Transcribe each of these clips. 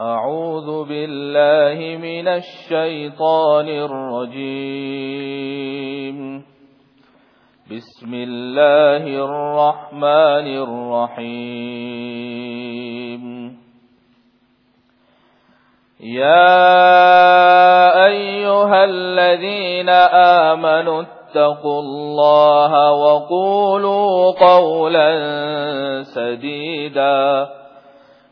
أعوذ بالله من الشيطان الرجيم. بسم الله الرحمن الرحيم. يا أيها الذين آمنوا اتقوا الله وقولوا قولا سديدا.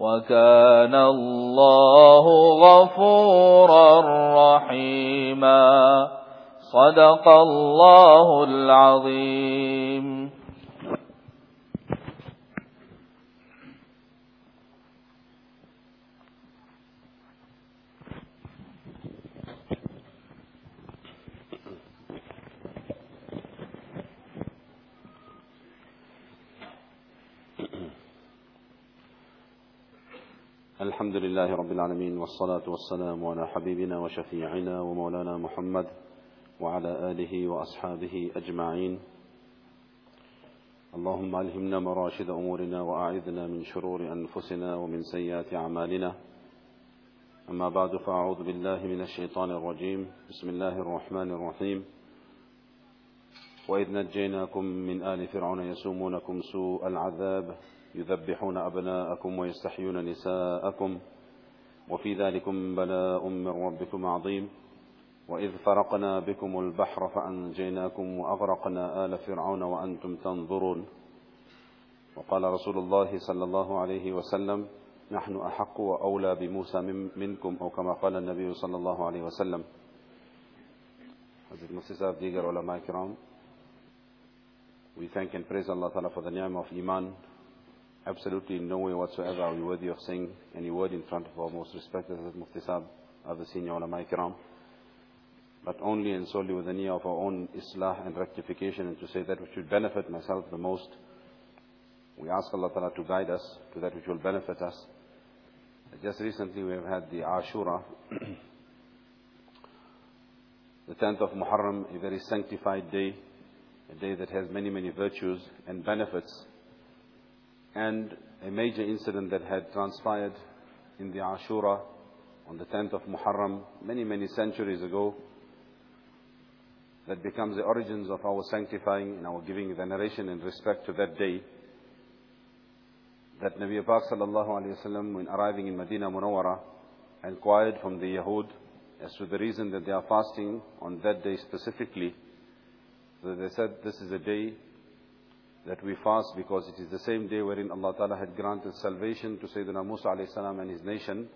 وكان الله غفورا رحيما. صدق الله العظيم. الحمد لله رب العالمين والصلاة والسلام على حبيبنا وشفيعنا ومولانا محمد وعلى آله وأصحابه أجمعين. اللهم ألهمنا مراشد أمورنا وأعذنا من شرور أنفسنا ومن سيئات أعمالنا. أما بعد فأعوذ بالله من الشيطان الرجيم. بسم الله الرحمن الرحيم. وإذ نجيناكم من آل فرعون يسومونكم سوء العذاب يذبحون أبناءكم ويستحيون نساءكم وفي ذلكم بلاء من ربكم عظيم وإذ فرقنا بكم البحر فأنجيناكم وأغرقنا آل فرعون وأنتم تنظرون وقال رسول الله صلى الله عليه وسلم نحن أحق وأولى بموسى منكم أو كما قال النبي صلى الله عليه وسلم. حضرت صاحب دیگر علماء کرام we thank and praise Allah Ta'ala for the name of Iman. Absolutely in no way whatsoever are we worthy of saying any word in front of our most respected Hazrat Mufti Sahib, other senior ulama but only and solely with the niyyah of our own islah and rectification and to say that which would benefit myself the most. We ask Allah Ta'ala to guide us to that which will benefit us. Just recently we have had the Ashura, the 10th of Muharram, a very sanctified day, a day that has many, many virtues and benefits and a major incident that had transpired in the Ashura on the 10th of Muharram many, many centuries ago that becomes the origins of our sanctifying and our giving veneration in respect to that day. That Nabi Pak sallallahu alayhi when arriving in Medina Munawwara inquired from the Yahud as to the reason that they are fasting on that day specifically. So they said this is a day that we fast because it is the same day wherein Allah Ta'ala had granted salvation to Sayyidina Musa alayhi salam and his nation,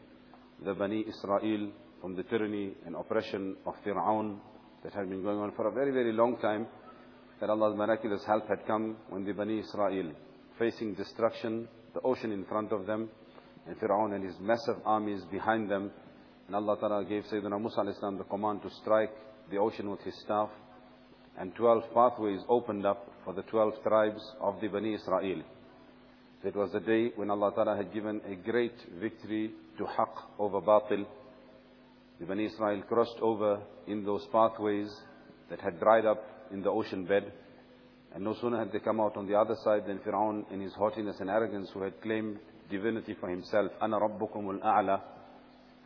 the Bani Israel, from the tyranny and oppression of Fir'aun that had been going on for a very, very long time, that Allah's miraculous help had come when the Bani Israel, facing destruction, the ocean in front of them, and Fir'aun and his massive armies behind them, and Allah Ta'ala gave Sayyidina Musa alayhi salam the command to strike the ocean with his staff, and 12 pathways opened up for the 12 tribes of the Bani Israel. It was the day when Allah Ta'ala had given a great victory to Haqq over Batil. The Bani Israel crossed over in those pathways that had dried up in the ocean bed. And no sooner had they come out on the other side than Fir'aun in his haughtiness and arrogance who had claimed divinity for himself. Ana rabbukum al-a'la.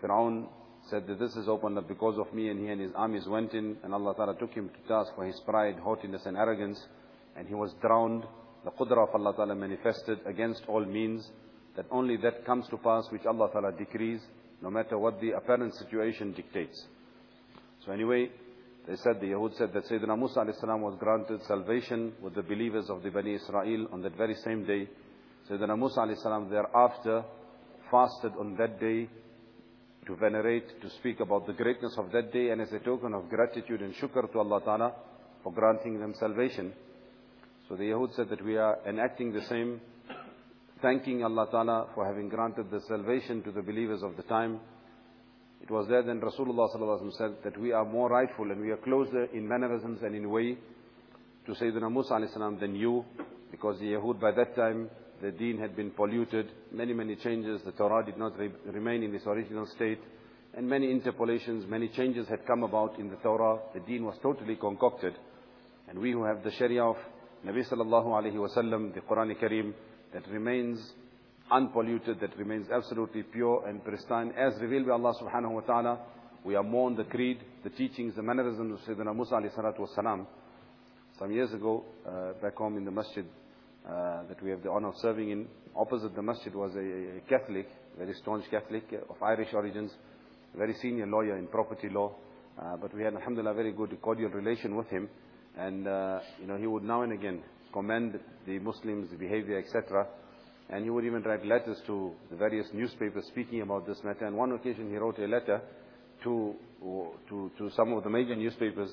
Fir'aun said that this is opened up because of me and he and his armies went in and Allah Ta'ala took him to task for his pride, haughtiness and arrogance and he was drowned. The qudra of Allah Ta'ala manifested against all means that only that comes to pass which Allah Ta'ala decrees no matter what the apparent situation dictates. So anyway, they said, the Yahud said that Sayyidina Musa a.s. was granted salvation with the believers of the Bani Israel on that very same day. Sayyidina Musa a.s. thereafter fasted on that day to venerate, to speak about the greatness of that day and as a token of gratitude and shukr to Allah Ta'ala for granting them salvation. So the Yahud said that we are enacting the same, thanking Allah Ta'ala for having granted the salvation to the believers of the time. It was there then Rasulullah said that we are more rightful and we are closer in mannerisms and in way to Sayyidina Musa than you, because the Yahud by that time, the deen had been polluted, many, many changes, the Torah did not re remain in its original state, and many interpolations, many changes had come about in the Torah, the deen was totally concocted. And we who have the Sharia of Nabi sallallahu alayhi wasallam, the Quran Kareem, that remains unpolluted, that remains absolutely pure and pristine, as revealed by Allah subhanahu wa ta'ala. We are more on the creed, the teachings, the mannerisms of Sayyidina Musa alayhi salatu. Some years ago, uh, back home in the masjid that we have the honor of serving in, opposite the masjid was a, Catholic, very staunch Catholic uh, of Irish origins, very senior lawyer in property law. Uh, but we had, alhamdulillah, very good cordial relation with him. And, uh, you know, he would now and again commend the Muslims, behavior, etc. And he would even write letters to the various newspapers speaking about this matter. And one occasion he wrote a letter to, to, to some of the major newspapers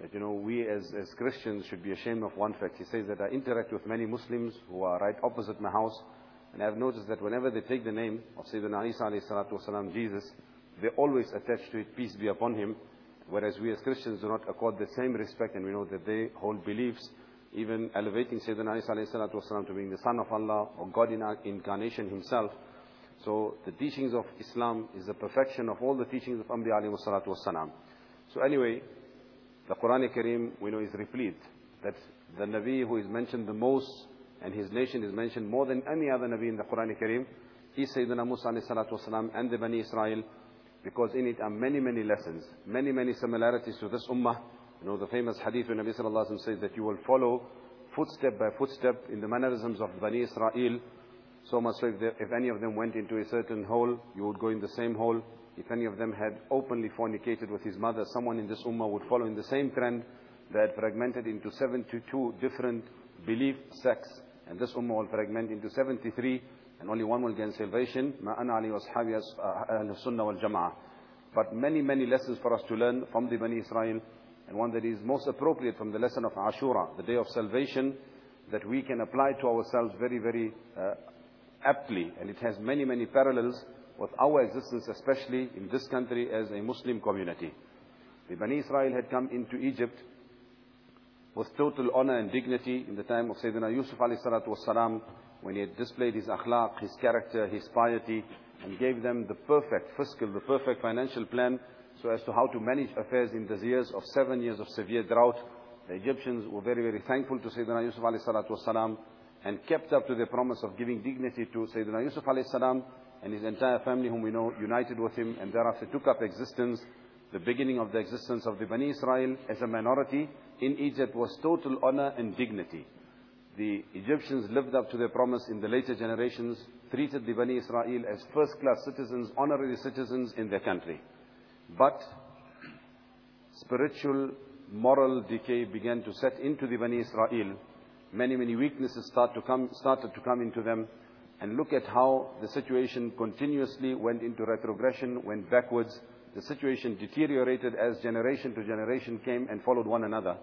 that, you know, we as, as Christians should be ashamed of one fact. He says that I interact with many Muslims who are right opposite my house, and I've noticed that whenever they take the name of Sayyidina Isa alayhi salatu wasalam, Jesus, they always attach to it, peace be upon him, whereas we as Christians do not accord the same respect, and we know that they hold beliefs, even elevating Sayyidina Isa alayhi salatu wasalam to being the son of Allah, or God in incarnation himself. So the teachings of Islam is the perfection of all the teachings of Anbiya alayhi salatu wasalam. So anyway, the Quran Kareem we know is replete that the Nabi who is mentioned the most and his nation is mentioned more than any other Nabi in the Quran Kareem is Sayyidina Musa والسلام, and the Bani Israel because in it are many, many lessons, many, many similarities to this ummah. You know, the famous hadith when Nabi Sallallahu Alaihi Wasallam says that you will follow footstep by footstep in the mannerisms of Bani Israel. So much so if, they, if any of them went into a certain hole, you would go in the same hole. If any of them had openly fornicated with his mother, someone in this ummah would follow in the same trend. Had fragmented into 72 different belief sects. And this ummah will fragment into 73 and only one will gain salvation. Ana ali washabi uh, sunnah wal jama'ah. But many, many lessons for us to learn from the Bani Israel. And one that is most appropriate from the lesson of Ashura, the day of salvation, that we can apply to ourselves very, very uh, aptly. And it has many, many parallels with our existence, especially in this country as a Muslim community. The Bani Israel had come into Egypt with total honor and dignity in the time of Sayyidina Yusuf alayhi when he had displayed his akhlaq, his character, his piety, and gave them the perfect fiscal, the perfect financial plan so as to how to manage affairs in these years of seven years of severe drought. The Egyptians were very, very thankful to Sayyidina Yusuf alayhi and kept up to their promise of giving dignity to Sayyidina Yusuf alayhi salam and his entire family whom we know united with him and thereafter took up existence. The beginning of the existence of the Bani Israel as a minority in Egypt was total honor and dignity the Egyptians lived up to their promise in the later generations, treated the Bani Israel as first-class citizens, honorary citizens in their country. But spiritual, moral decay began to set into the Bani Israel. Many, many weaknesses start to come, started to come into them. And look at how the situation continuously went into retrogression, went backwards. The situation deteriorated as generation to generation came and followed one another.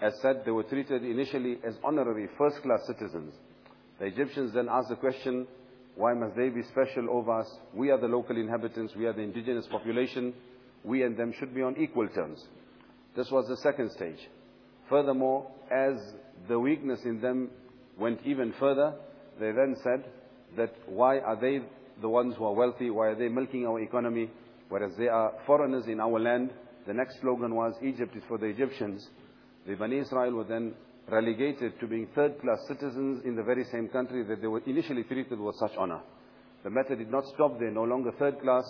As said, they were treated initially as honorary first-class citizens. The Egyptians then asked the question, why must they be special over us? We are the local inhabitants, we are the indigenous population, we and them should be on equal terms. This was the second stage. Furthermore, as the weakness in them went even further, they then said that why are they the ones who are wealthy, why are they milking our economy, whereas they are foreigners in our land. The next slogan was, Egypt is for the Egyptians. The Bani Israel were then relegated to being third-class citizens in the very same country that they were initially treated with such honor. The matter did not stop there, no longer third class.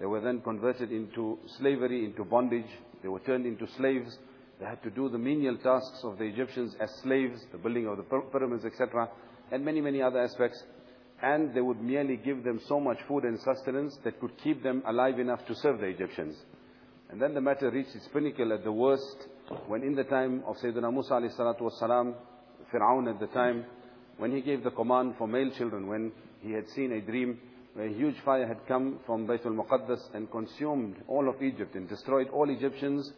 They were then converted into slavery, into bondage. They were turned into slaves. They had to do the menial tasks of the Egyptians as slaves, the building of the pyramids, etc., and many, many other aspects. And they would merely give them so much food and sustenance that could keep them alive enough to serve the Egyptians. And then the matter reached its pinnacle at the worst, when in the time of Sayyidina Musa alayhi salatu Fir'aun at the time, when he gave the command for male children, when he had seen a dream where a huge fire had come from Baytul Muqaddas and consumed all of Egypt and destroyed all Egyptians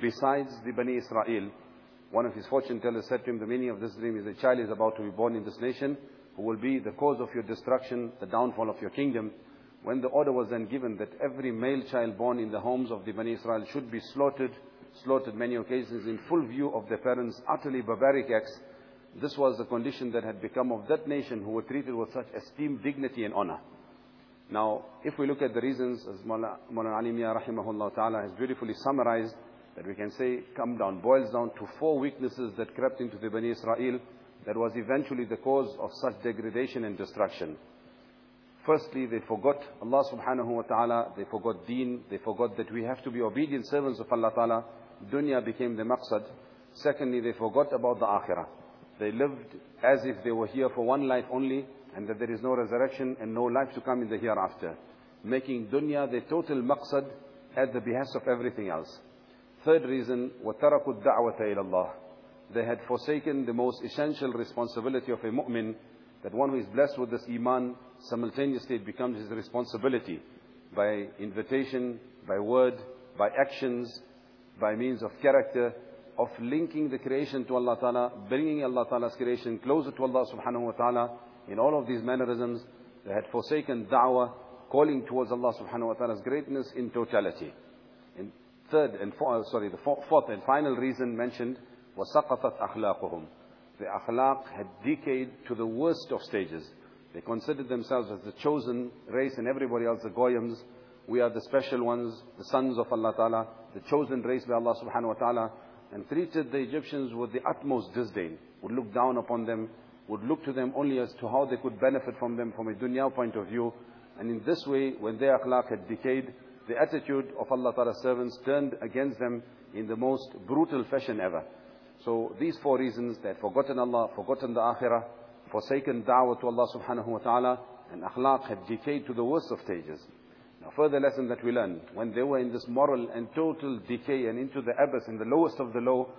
besides the Bani Israel. One of his fortune tellers said to him, the meaning of this dream is a child is about to be born in this nation who will be the cause of your destruction, the downfall of your kingdom. When the order was then given that every male child born in the homes of the Bani Israel should be slaughtered, slaughtered many occasions in full view of their parents, utterly barbaric acts, this was the condition that had become of that nation who were treated with such esteem, dignity and honor. Now, if we look at the reasons, as Mawlana Ali Mia rahimahullah ta'ala has beautifully summarized, that we can say come down, boils down to four weaknesses that crept into the Bani Israel that was eventually the cause of such degradation and destruction. Firstly, they forgot Allah subhanahu wa ta'ala, they forgot deen, they forgot that we have to be obedient servants of Allah ta'ala. Dunya became the maqsad. Secondly, they forgot about the akhirah. They lived as if they were here for one life only and that there is no resurrection and no life to come in the hereafter. Making dunya the total maqsad at the behest of everything else. Third reason, وَتَرَكُوا الدَّعْوَةَ إِلَى اللَّهِ They had forsaken the most essential responsibility of a mu'min, that one who is blessed with this iman, simultaneously it becomes his responsibility by invitation, by word, by actions, by means of character, of linking the creation to Allah Ta'ala, bringing Allah Ta'ala's creation closer to Allah Subhanahu Wa Ta'ala. In all of these mannerisms, they had forsaken da'wah, calling towards Allah Subhanahu Wa Ta'ala's greatness in totality. In third and fourth, uh, sorry, the fourth and final reason mentioned was سَقَطَتْ أَخْلَاقُهُم The akhlaq had decayed to the worst of stages. They considered themselves as the chosen race and everybody else the goyams. We are the special ones, the sons of Allah Ta'ala, the chosen race by Allah Subhanahu Wa Ta'ala and treated the Egyptians with the utmost disdain, would look down upon them, would look to them only as to how they could benefit from them from a dunya point of view. And in this way, when their akhlaq had decayed, the attitude of Allah Ta'ala's servants turned against them in the most brutal fashion ever. So these four reasons, they had forgotten Allah, forgotten the akhirah, forsaken da'wah to Allah subhanahu wa ta'ala, and akhlaq had decayed to the worst of stages. Now further lesson that we learn, when they were in this moral and total decay and into the abyss, in the lowest of the low,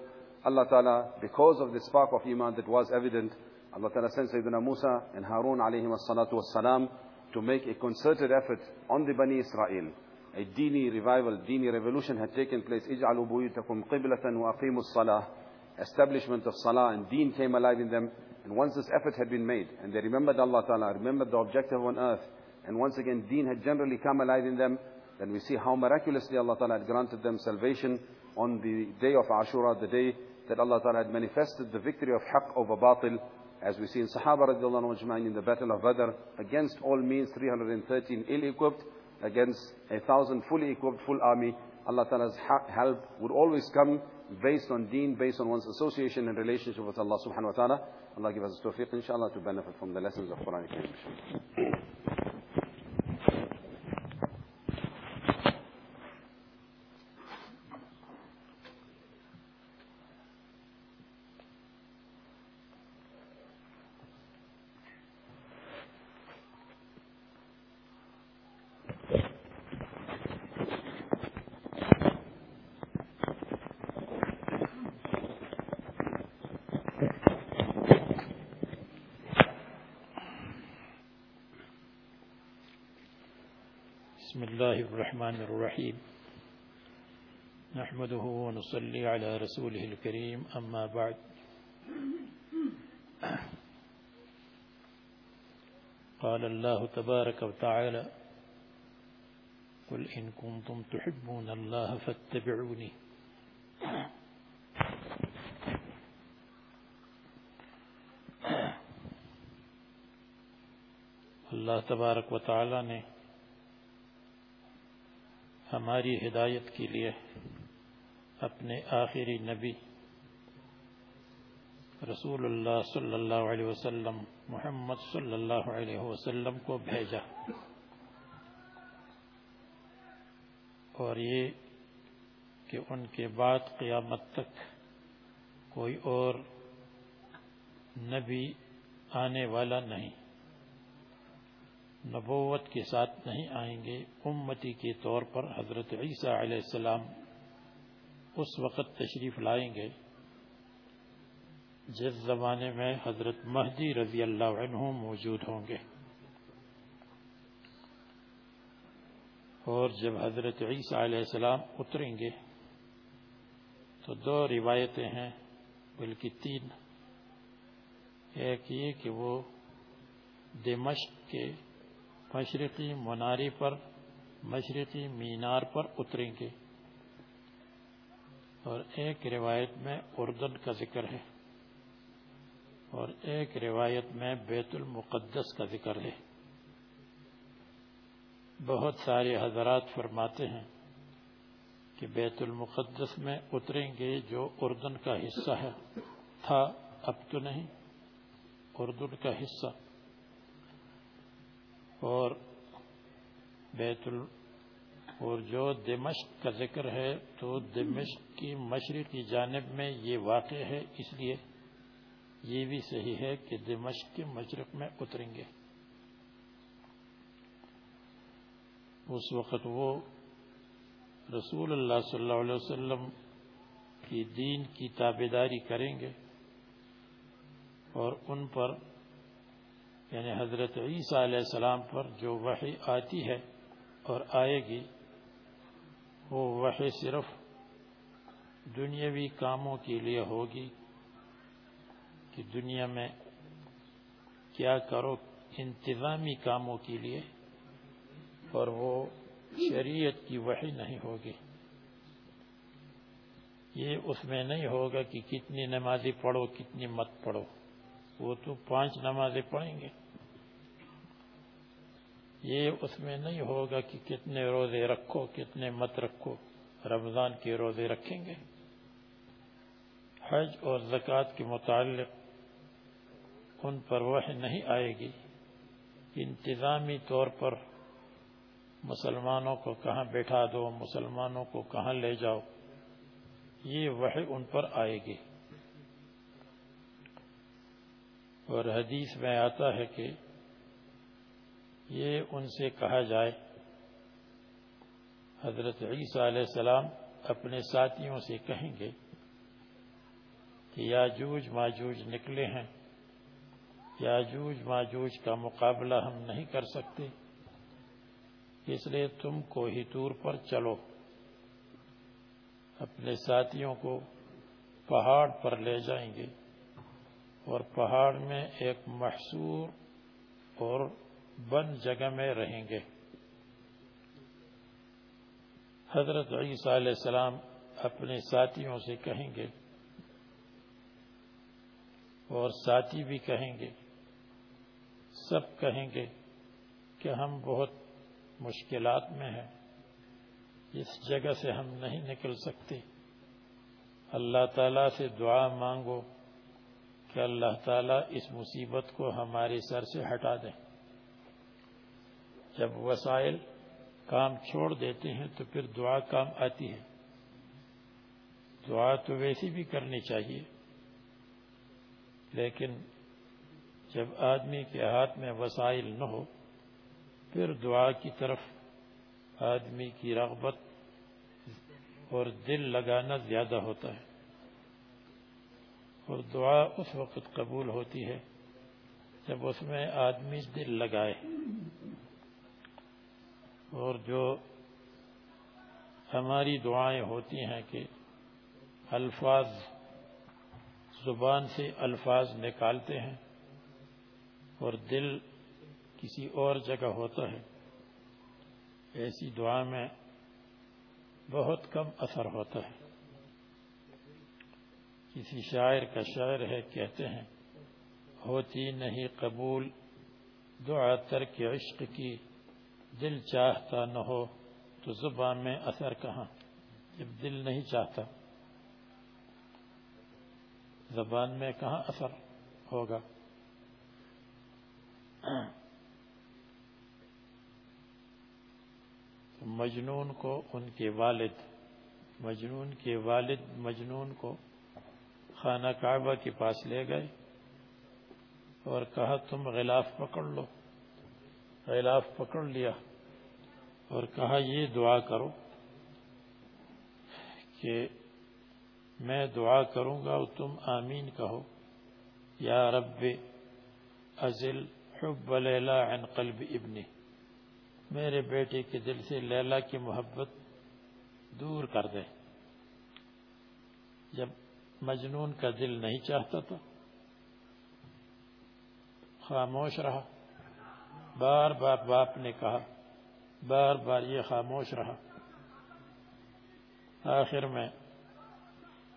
Allah Ta'ala, because of the spark of Iman that was evident, Allah Ta'ala sent Sayyidina Musa and Harun alayhim as-salatu was-salam to make a concerted effort on the Bani Israel A dini revival, dini revolution had taken place. اجعلوا بيوتكم قبلة وأقيموا الصلاة. Establishment of salah and deen came alive in them. And once this effort had been made, and they remembered Allah Ta'ala, remembered the objective on earth, and once again deen had generally come alive in them, then we see how miraculously Allah Ta'ala had granted them salvation on the day of Ashura, the day that Allah Ta'ala had manifested the victory of haqq over batil, as we see in Sahaba radiallahu anhu in the battle of Badr, against all means 313 ill-equipped, against a thousand fully equipped, full army. Allah Ta'ala's help would always come based on deen, based on one's association and relationship with Allah subhanahu wa ta'ala. Allah give us tawfiq, inshallah, to benefit from the lessons of Quranic Kareem. الرحيم. نحمده ونصلي على رسوله الكريم أما بعد. قال الله تبارك وتعالى قل إن كنتم تحبون الله فاتبعوني. اللہ تبارک و تعالی ہماری ہدایت کے لیے اپنے آخری نبی رسول اللہ صلی اللہ علیہ وسلم، محمد صلی اللہ علیہ وسلم کو بھیجا۔ اور یہ کہ ان کے بعد قیامت تک کوئی اور نبی آنے والا نہیں۔ نبوت کے ساتھ نہیں آئیں گے۔ امتی کے طور پر حضرت عیسیٰ علیہ السلام اس وقت تشریف لائیں گے۔ جس زمانے میں حضرت مہدی رضی اللہ عنہ موجود ہوں گے۔ اور جب حضرت عیسیٰ علیہ السلام اتریں گے تو دو روایتیں ہیں، بلکہ تین۔ ایک یہ کہ وہ دمشق کے مشرقی مناری پر، مشرقی مینار پر اتریں گے۔ اور ایک روایت میں اردن کا ذکر ہے۔ اور ایک روایت میں بیت المقدس کا ذکر ہے۔ بہت سارے حضرات فرماتے ہیں کہ بیت المقدس میں اتریں گے جو اردن کا حصہ ہے۔ تھا، اب تو نہیں، اردن کا حصہ۔ اور بیت ال اور جو دمشق کا ذکر ہے تو دمشق کی مشرقی جانب میں یہ واقع ہے، اس لیے یہ بھی صحیح ہے کہ دمشق کے مشرق میں اتریں گے۔ اس وقت وہ رسول اللہ صلی اللہ علیہ وسلم کی دین کی تابے داری کریں گے اور ان پر یعنی حضرت عیسیٰ علیہ السلام پر جو وحی آتی ہے اور آئے گی، وہ وحی صرف دنیاوی کاموں کے لیے ہوگی کہ دنیا میں کیا کرو انتظامی کاموں کے لیے اور وہ شریعت کی وحی نہیں ہوگی۔ یہ اس میں نہیں ہوگا کہ کتنی نمازی پڑھو، کتنی مت پڑھو۔ وہ تو پانچ نمازیں پڑھیں گے۔ یہ اس میں نہیں ہوگا کہ کتنے روزے رکھو، کتنے مت رکھو، رمضان کے روزے رکھیں گے۔ حج اور زکوٰۃ کے متعلق ان پر وہ نہیں آئے گی۔ انتظامی طور پر مسلمانوں کو کہاں بیٹھا دو، مسلمانوں کو کہاں لے جاؤ، یہ وحی ان پر آئے گی۔ اور حدیث میں آتا ہے کہ یہ ان سے کہا جائے، حضرت عیسیٰ علیہ السلام اپنے ساتھیوں سے کہیں گے کہ یاجوج ماجوج نکلے ہیں یاجوج ماجوج کا مقابلہ ہم نہیں کر سکتے، اس لیے تم کو ہی طور پر چلو۔ اپنے ساتھیوں کو پہاڑ پر لے جائیں گے۔ اور پہاڑ میں ایک محصور اور بند جگہ میں رہیں گے۔ حضرت عیسیٰ علیہ السلام اپنے ساتھیوں سے کہیں گے اور ساتھی بھی کہیں گے، سب کہیں گے کہ ہم بہت مشکلات میں ہے اس جگہ سے ہم نہیں نکل سکتے۔ اللہ تعالیٰ سے دعا مانگو کہ اللہ تعالیٰ اس مصیبت کو ہمارے سر سے ہٹا دیں جب وسائل کام چھوڑ دیتے ہیں تو پھر دعا کام آتی ہے۔ دعا تو ویسی بھی کرنی چاہیے، لیکن جب آدمی کے ہاتھ میں وسائل نہ ہو، پھر دعا کی طرف آدمی کی رغبت اور دل لگانا زیادہ ہوتا ہے۔ اور دعا اس وقت قبول ہوتی ہے جب اس میں آدمی دل لگائے اور جو ہماری دعائیں ہوتی ہیں کہ الفاظ زبان سے الفاظ نکالتے ہیں اور دل کسی اور جگہ ہوتا ہے، ایسی دعا میں بہت کم اثر ہوتا ہے۔ کسی شاعر کا شاعر ہے، کہتے ہیں، ہوتی نہیں قبول دعا ترک عشق کی، دل چاہتا نہ ہو تو زبان میں اثر کہاں؟ جب دل نہیں چاہتا، زبان میں کہاں اثر ہوگا؟ مجنون کو ان کے والد، مجنون کے والد، مجنون کو خانہ کعبہ کے پاس لے گئے اور کہا، تم غلاف پکڑ لو۔ غلاف پکڑ لیا اور کہا، یہ دعا کرو کہ میں دعا کروں گا اور تم آمین کہو۔ یا رب، ازل حب لیلا عن قلب ابنی۔ میرے بیٹے کے دل سے لیلا کی محبت دور کر دے۔ جب مجنون کا دل نہیں چاہتا تھا۔ خاموش رہا۔ بار بار باپ نے کہا، بار بار یہ خاموش رہا۔ آخر میں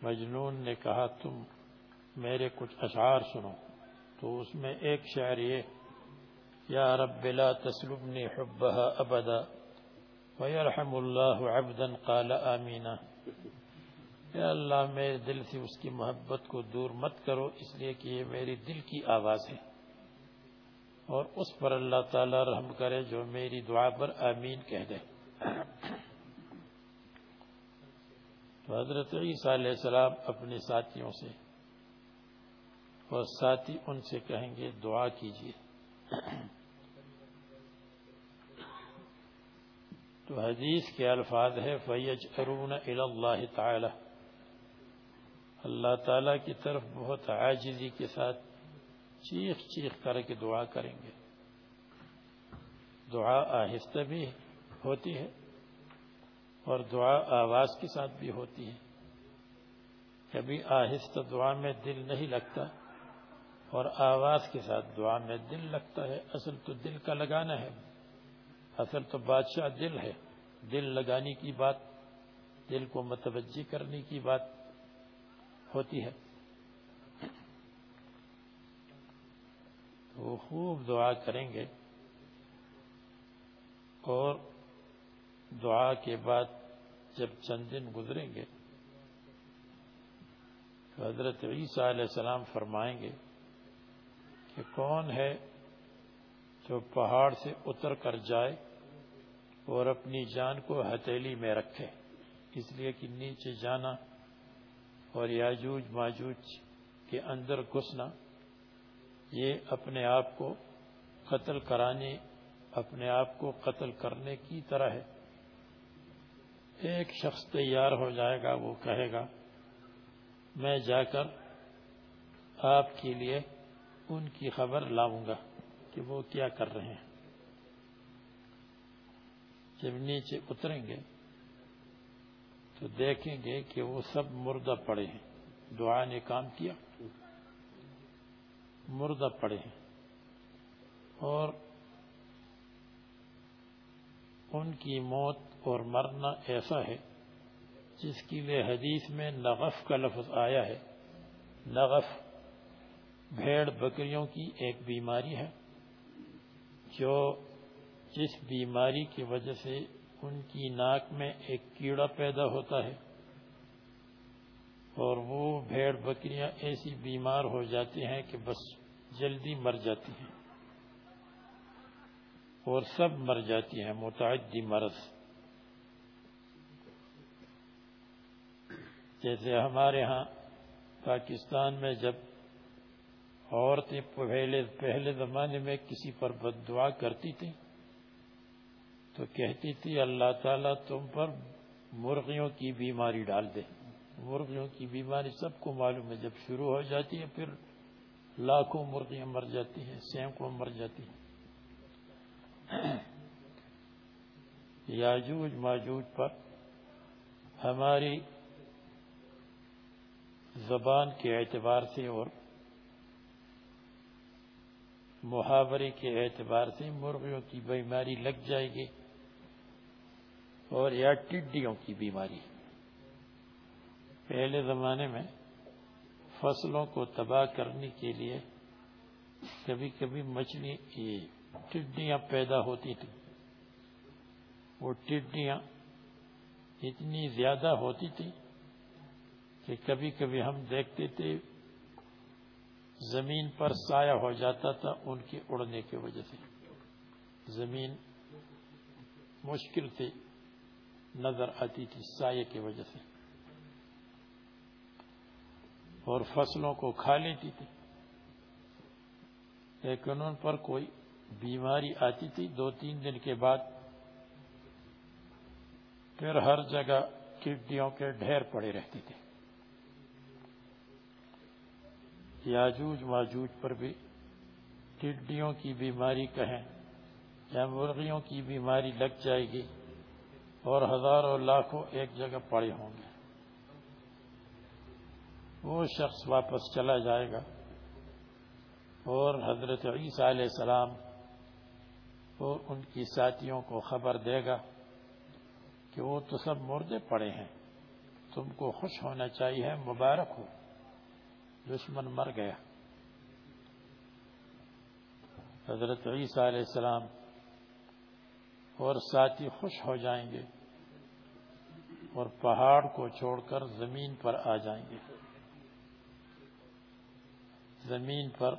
مجنون نے کہا، تم میرے کچھ اشعار سنو۔ تو اس میں ایک شعر یہ، یا رب لا تسلبنی حبها ابدا ویرحم اللہ عبدا قال آمینہ یا اللہ، میرے دل سے اس کی محبت کو دور مت کرو، اس لیے کہ یہ میری دل کی آواز ہے۔ اور اس پر اللہ تعالی رحم کرے جو میری دعا پر آمین کہہ دے۔ تو حضرت عیسیٰ علیہ السلام اپنے ساتھیوں سے اور ساتھی ان سے کہیں گے، دعا کیجیے۔ تو حدیث کے الفاظ ہے فیج ارون اللہ تعالی اللہ تعالی کی طرف بہت عاجزی کے ساتھ چیخ چیخ کر کے دعا کریں گے۔ دعا آہستہ بھی ہوتی ہے اور دعا آواز کے ساتھ بھی ہوتی ہے۔ کبھی آہستہ دعا میں دل نہیں لگتا اور آواز کے ساتھ دعا میں دل لگتا ہے۔ اصل تو دل کا لگانا ہے۔ اصل تو بادشاہ دل ہے۔ دل لگانے کی بات، دل کو متوجہ کرنے کی بات۔ ہوتی ہے۔ وہ خوب دعا کریں گے۔ اور دعا کے بعد جب چند دن گزریں گے، تو حضرت عیسیٰ علیہ السلام فرمائیں گے کہ کون ہے جو پہاڑ سے اتر کر جائے اور اپنی جان کو ہتھیلی میں رکھے۔ اس لیے کہ نیچے جانا اور یاجوج ماجوج کے اندر گھسنا، یہ اپنے آپ کو قتل کرانے، اپنے آپ کو قتل کرنے کی طرح ہے۔ ایک شخص تیار ہو جائے گا، وہ کہے گا، میں جا کر آپ کے لیے ان کی خبر لاؤں گا کہ وہ کیا کر رہے ہیں۔ جب نیچے اتریں گے تو دیکھیں گے کہ وہ سب مردہ پڑے ہیں۔ دعا نے کام کیا۔ مردہ پڑے ہیں۔ اور ان کی موت اور مرنا ایسا ہے جس کے لیے حدیث میں نغف کا لفظ آیا ہے۔ نغف بھیڑ بکریوں کی ایک بیماری ہے جو جس بیماری کی وجہ سے ان کی ناک میں ایک کیڑا پیدا ہوتا ہے اور وہ بھیڑ بکریاں ایسی بیمار ہو جاتی ہیں کہ بس جلدی مر جاتی ہیں اور سب مر جاتی ہیں، متعدی مرض۔ جیسے ہمارے ہاں پاکستان میں جب عورتیں پہلے پہلے زمانے میں کسی پر بد دعا کرتی تھیں تو کہتی تھی، اللہ تعالیٰ تم پر مرغیوں کی بیماری ڈال دے۔ مرغیوں کی بیماری سب کو معلوم ہے، جب شروع ہو جاتی ہے پھر لاکھوں مرغیاں مر جاتی ہیں، سینکڑوں مر جاتی ہیں۔ یاجوج ماجوج پر ہماری زبان کے اعتبار سے اور محاورے کے اعتبار سے مرغیوں کی بیماری لگ جائے گی۔ اور یا ٹڈیوں کی بیماری۔ پہلے زمانے میں فصلوں کو تباہ کرنے کے لیے کبھی کبھی مچھلی ٹڈیاں پیدا ہوتی تھی وہ ٹڈیاں اتنی زیادہ ہوتی تھی کہ کبھی کبھی ہم دیکھتے تھے زمین پر سایہ ہو جاتا تھا ان کے اڑنے کی وجہ سے۔ زمین مشکل سے نظر آتی تھی سائے کی وجہ سے۔ اور فصلوں کو کھا لیتی تھی۔ لیکن ان پر کوئی بیماری آتی تھی۔ دو تین دن کے بعد پھر ہر جگہ کڈیوں کے ڈھیر پڑے رہتے تھے۔ یاجوج ماجوج پر بھی ٹڈیوں کی بیماری کہیں یا مرغیوں کی بیماری لگ جائے گی۔ اور ہزاروں لاکھوں ایک جگہ پڑے ہوں گے۔ وہ شخص واپس چلا جائے گا اور حضرت عیسیٰ علیہ السلام اور ان کی ساتھیوں کو خبر دے گا کہ وہ تو سب مردے پڑے ہیں۔ تم کو خوش ہونا چاہیے، مبارک ہو۔ دشمن مر گیا۔ حضرت عیسیٰ علیہ السلام اور ساتھی خوش ہو جائیں گے اور پہاڑ کو چھوڑ کر زمین پر آ جائیں گے۔ زمین پر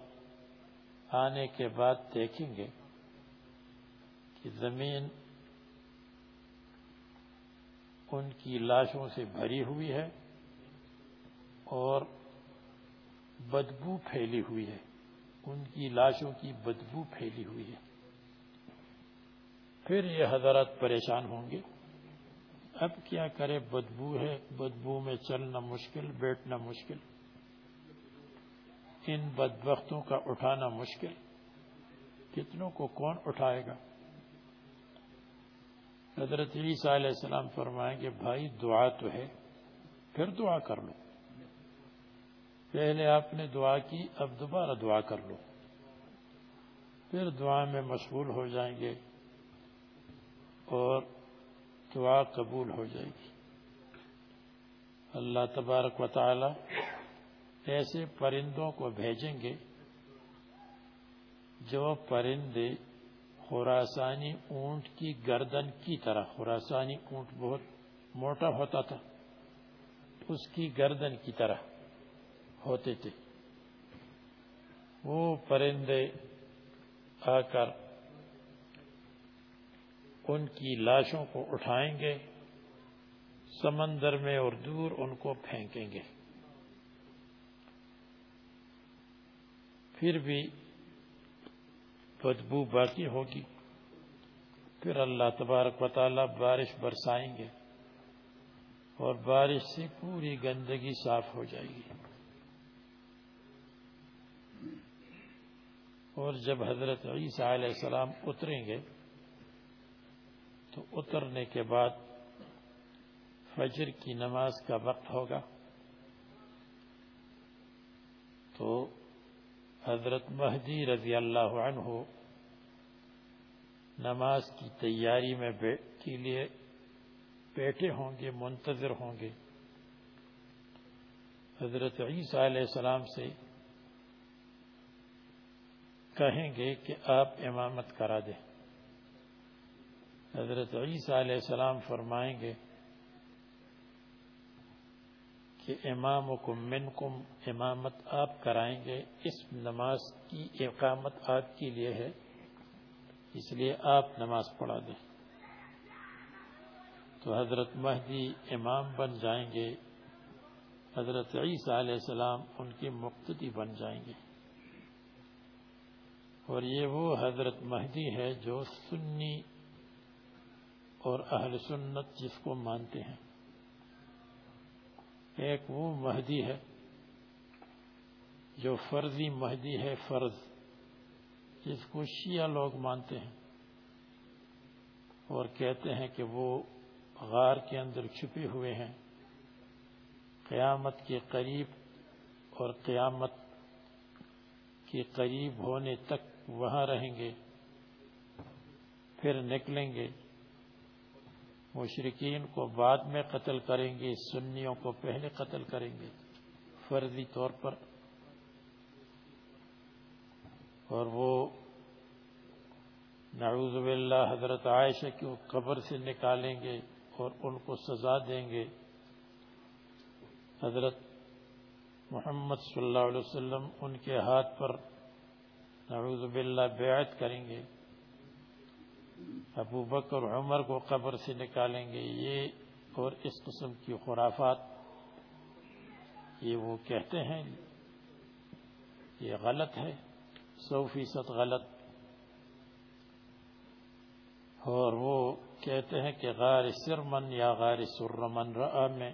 آنے کے بعد دیکھیں گے کہ زمین ان کی لاشوں سے بھری ہوئی ہے اور بدبو پھیلی ہوئی ہے۔ ان کی لاشوں کی بدبو پھیلی ہوئی ہے۔ پھر یہ حضرات پریشان ہوں گے۔ اب کیا کرے؟ بدبو ہے۔ بدبو میں چلنا مشکل، بیٹھنا مشکل۔ ان بدبختوں کا اٹھانا مشکل۔ کتنوں کو کون اٹھائے گا؟ حضرت عیسیٰ علیہ السلام فرمائیں گے، بھائی، دعا تو ہے، پھر دعا کر لو۔ پہلے آپ نے دعا کی، اب دوبارہ دعا کر لو۔ پھر دعا میں مشغول ہو جائیں گے۔ اور دعا قبول ہو جائے گی۔ اللہ تبارک و تعالی ایسے پرندوں کو بھیجیں گے جو پرندے خوراسانی اونٹ کی گردن کی طرح خوراسانی اونٹ بہت موٹا ہوتا تھا، اس کی گردن کی طرح ہوتے تھے۔ وہ پرندے آ کر ان کی لاشوں کو اٹھائیں گے، سمندر میں اور دور ان کو پھینکیں گے۔ پھر بھی بدبو باقی ہوگی۔ پھر اللہ تبارک و تعالی بارش برسائیں گے اور بارش سے پوری گندگی صاف ہو جائے گی۔ اور جب حضرت عیسیٰ علیہ السلام اتریں گے تو اترنے کے بعد فجر کی نماز کا وقت ہوگا۔ تو حضرت مہدی رضی اللہ عنہ نماز کی تیاری میں کے لیے بیٹھے ہوں گے، منتظر ہوں گے۔ حضرت عیسیٰ علیہ السلام سے کہیں گے کہ آپ امامت کرا دیں۔ حضرت عیسیٰ علیہ السلام فرمائیں گے کہ امام منکم امامت آپ کرائیں گے، اس نماز کی اقامت آپ کے لیے ہے، اس لیے آپ نماز پڑھا دیں۔ تو حضرت مہدی امام بن جائیں گے، حضرت عیسیٰ علیہ السلام ان کے مقتدی بن جائیں گے۔ اور یہ وہ حضرت مہدی ہے جو سنی اور اہل سنت جس کو مانتے ہیں۔ ایک وہ مہدی ہے جو فرضی مہدی ہے، فرض، جس کو شیعہ لوگ مانتے ہیں۔ اور کہتے ہیں کہ وہ غار کے اندر چھپے ہوئے ہیں۔ قیامت کے قریب اور قیامت کے قریب ہونے تک وہاں رہیں گے، پھر نکلیں گے۔ مشرقین کو بعد میں قتل کریں گے، سنیوں کو پہلے قتل کریں گے، فرضی طور پر۔ اور وہ نعوذ باللہ حضرت عائشہ کی قبر سے نکالیں گے اور ان کو سزا دیں گے۔ حضرت محمد صلی اللہ علیہ وسلم ان کے ہاتھ پر نعوذ باللہ بیعت کریں گے۔ ابو بکر عمر کو قبر سے نکالیں گے، یہ اور اس قسم کی خرافات، یہ وہ کہتے ہیں، یہ غلط ہے، سو فیصد غلط۔ اور وہ کہتے ہیں کہ غار سرمن یا غار سرمن رآ میں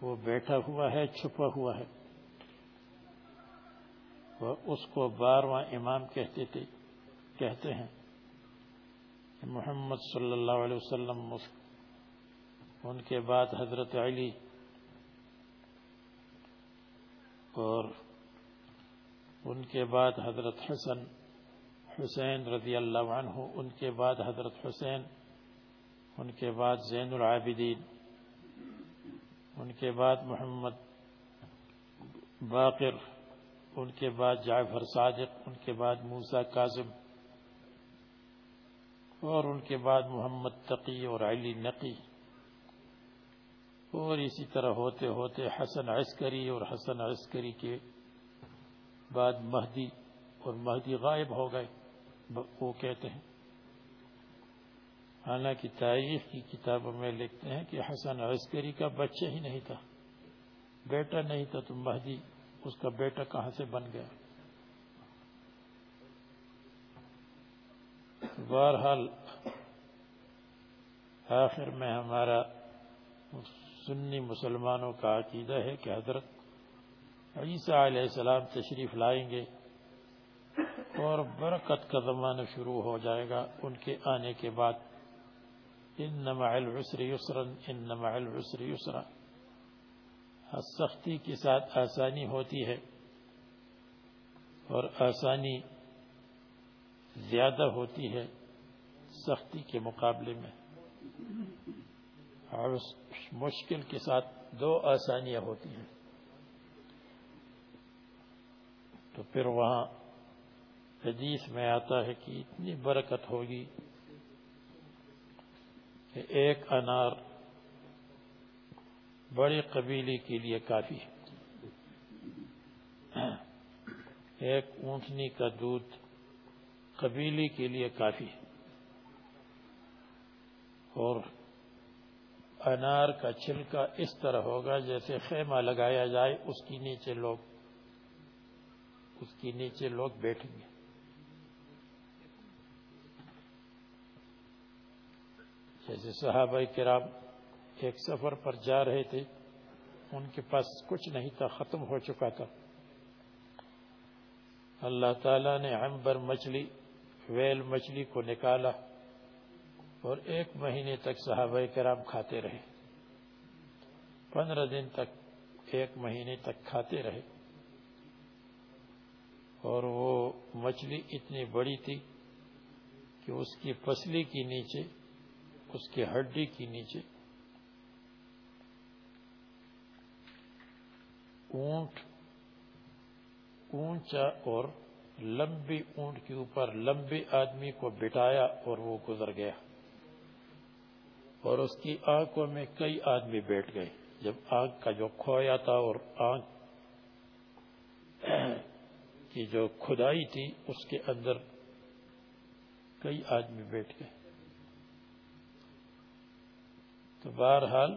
وہ بیٹھا ہوا ہے، چھپا ہوا ہے۔ وہ اس کو بارواں امام کہتے تھے، کہتے ہیں۔ محمد صلی اللہ علیہ وسلم ان کے بعد حضرت علی اور ان کے بعد حضرت حسن، حسین رضی اللہ عنہ، ان کے بعد حضرت حسین، ان کے بعد زین العابدین، ان کے بعد محمد باقر، ان کے بعد جعفر صادق، ان کے بعد موسیٰ کاظم اور ان کے بعد محمد تقی اور علی نقی۔ اور اسی طرح ہوتے ہوتے حسن عسکری اور حسن عسکری کے بعد مہدی اور مہدی غائب ہو گئے وہ کہتے ہیں۔ حالانکہ تاریخ کی کتابوں میں لکھتے ہیں کہ حسن عسکری کا بچہ ہی نہیں تھا، بیٹا نہیں تھا تو مہدی اس کا بیٹا کہاں سے بن گیا؟ بہرحال آخر میں ہمارا سنی مسلمانوں کا عقیدہ ہے کہ حضرت عیسیٰ علیہ السلام تشریف لائیں گے اور برکت کا زمانہ شروع ہو جائے گا ان کے آنے کے بعد۔ العسر یسرا، انما العسر یسرا۔ سختی کے ساتھ آسانی ہوتی ہے اور آسانی زیادہ ہوتی ہے سختی کے مقابلے میں۔ اور مشکل کے ساتھ دو آسانیاں ہوتی ہیں۔ تو پھر وہاں حدیث میں آتا ہے کہ اتنی برکت ہوگی کہ ایک انار بڑے قبیلے کے لیے کافی ہے۔ ایک اونٹنی کا دودھ قبیلے کے لیے کافی ہے۔ اور انار کا چھلکا اس طرح ہوگا جیسے خیمہ لگایا جائے، اس کی نیچے لوگ، اس کی نیچے لوگ بیٹھیں گے۔ جیسے صحابہ کرام ایک سفر پر جا رہے تھے، ان کے پاس کچھ نہیں تھا، ختم ہو چکا تھا۔ اللہ تعالی نے عنبر مچھلی ویل مچھلی کو نکالا اور ایک مہینے تک صحابہ کرام کھاتے رہے۔ پندرہ دن تک ایک مہینے تک کھاتے رہے۔ اور وہ مچھلی اتنی بڑی تھی کہ اس کی پسلی کی نیچے، اس کی ہڈی کی نیچے اونٹ، اونچا اور لمبی اونٹ کے اوپر لمبے آدمی کو بٹایا اور وہ گزر گیا۔ اور اس کی آنکھوں میں کئی آدمی بیٹھ گئے۔ جب آنکھ کا جو کھویا تھا اور آنکھ کی جو کھدائی تھی، اس کے اندر کئی آدمی بیٹھ گئے۔ تو بہرحال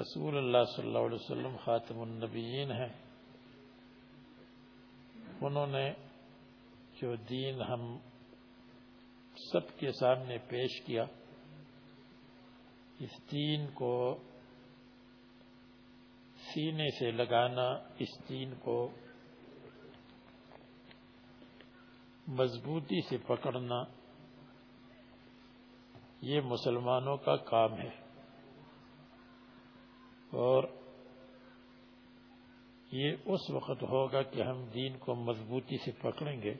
رسول اللہ صلی اللہ علیہ وسلم خاتم النبیین ہیں۔ انہوں نے جو دین ہم سب کے سامنے پیش کیا، اس دین کو سینے سے لگانا، اس دین کو مضبوطی سے پکڑنا، یہ مسلمانوں کا کام ہے۔ اور یہ اس وقت ہوگا کہ ہم دین کو مضبوطی سے پکڑیں گے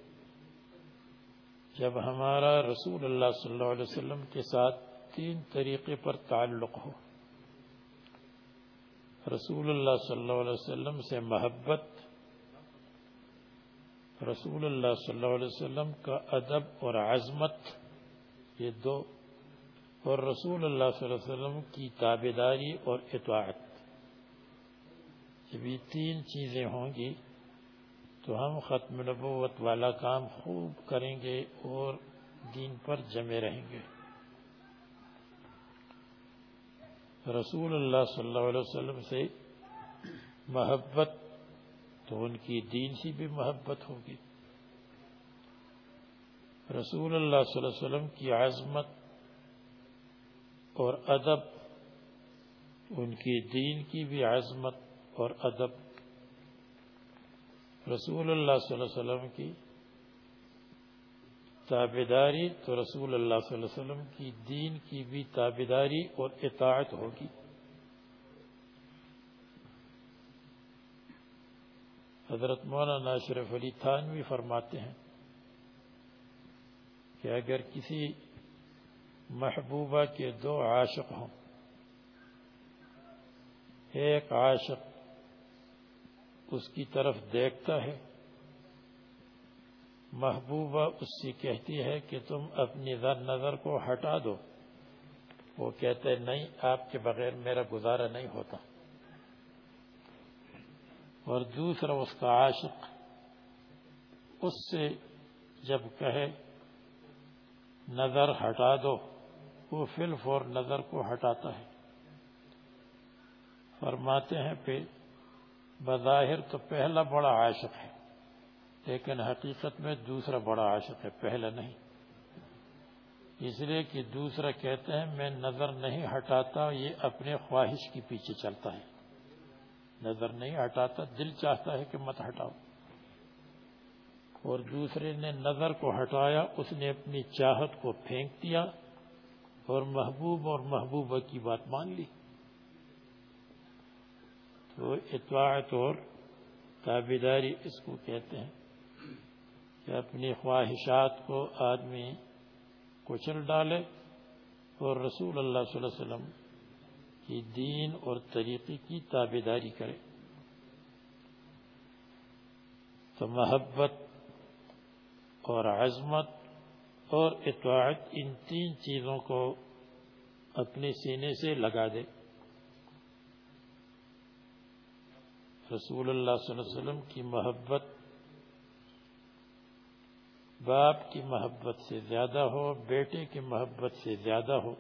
جب ہمارا رسول اللہ صلی اللہ علیہ وسلم کے ساتھ تین طریقے پر تعلق ہو۔ رسول اللہ صلی اللہ علیہ وسلم سے محبت، رسول اللہ صلی اللہ علیہ وسلم کا ادب اور عظمت، یہ دو، اور رسول اللہ صلی اللہ علیہ وسلم کی تابداری اور اطاعت۔ جب یہ تین چیزیں ہوں گی، تو ہم ختم نبوت والا کام خوب کریں گے اور دین پر جمے رہیں گے۔ رسول اللہ صلی اللہ علیہ وسلم سے محبت تو ان کی دین سے بھی محبت ہوگی۔ رسول اللہ صلی اللہ علیہ وسلم کی عظمت اور ادب ان کی دین کی بھی عظمت اور ادب۔ رسول اللہ صلی اللہ علیہ وسلم کی تابداری تو رسول اللہ صلی اللہ علیہ وسلم کی دین کی بھی تابداری اور اطاعت ہوگی۔ حضرت مولانا اشرف علی تھانوی فرماتے ہیں کہ اگر کسی محبوبہ کے دو عاشق ہوں، ایک عاشق اس کی طرف دیکھتا ہے۔ محبوبہ اس سے کہتی ہے کہ تم اپنی نظر کو ہٹا دو۔ وہ کہتے نہیں، آپ کے بغیر میرا گزارا نہیں ہوتا۔ اور دوسرا، اس کا عاشق اس سے جب کہے، نظر ہٹا دو، وہ فل فور نظر کو ہٹاتا ہے۔ فرماتے ہیں پہ بظاہر تو پہلا بڑا عاشق ہے، لیکن حقیقت میں دوسرا بڑا عاشق ہے، پہلا نہیں۔ اس لیے کہ دوسرا کہتے ہیں، میں نظر نہیں ہٹاتا، یہ اپنے خواہش کی پیچھے چلتا ہے۔ نظر نہیں ہٹاتا، دل چاہتا ہے کہ مت ہٹاؤ۔ اور دوسرے نے نظر کو ہٹایا، اس نے اپنی چاہت کو پھینک دیا اور محبوب اور محبوبہ کی بات مان لی۔ تو اطاعت اور تابیداری اس کو کہتے ہیں کہ اپنی خواہشات کو آدمی کچل ڈالے اور رسول اللہ صلی اللہ علیہ وسلم کی دین اور طریقے کی تابیداری کرے۔ تو محبت اور عظمت اور اطاعت ان تین چیزوں کو اپنے سینے سے لگا دے۔ رسول اللہ صلی اللہ علیہ وسلم کی محبت، باپ کی محبت سے زیادہ ہو، بیٹے کی محبت سے زیادہ ہو،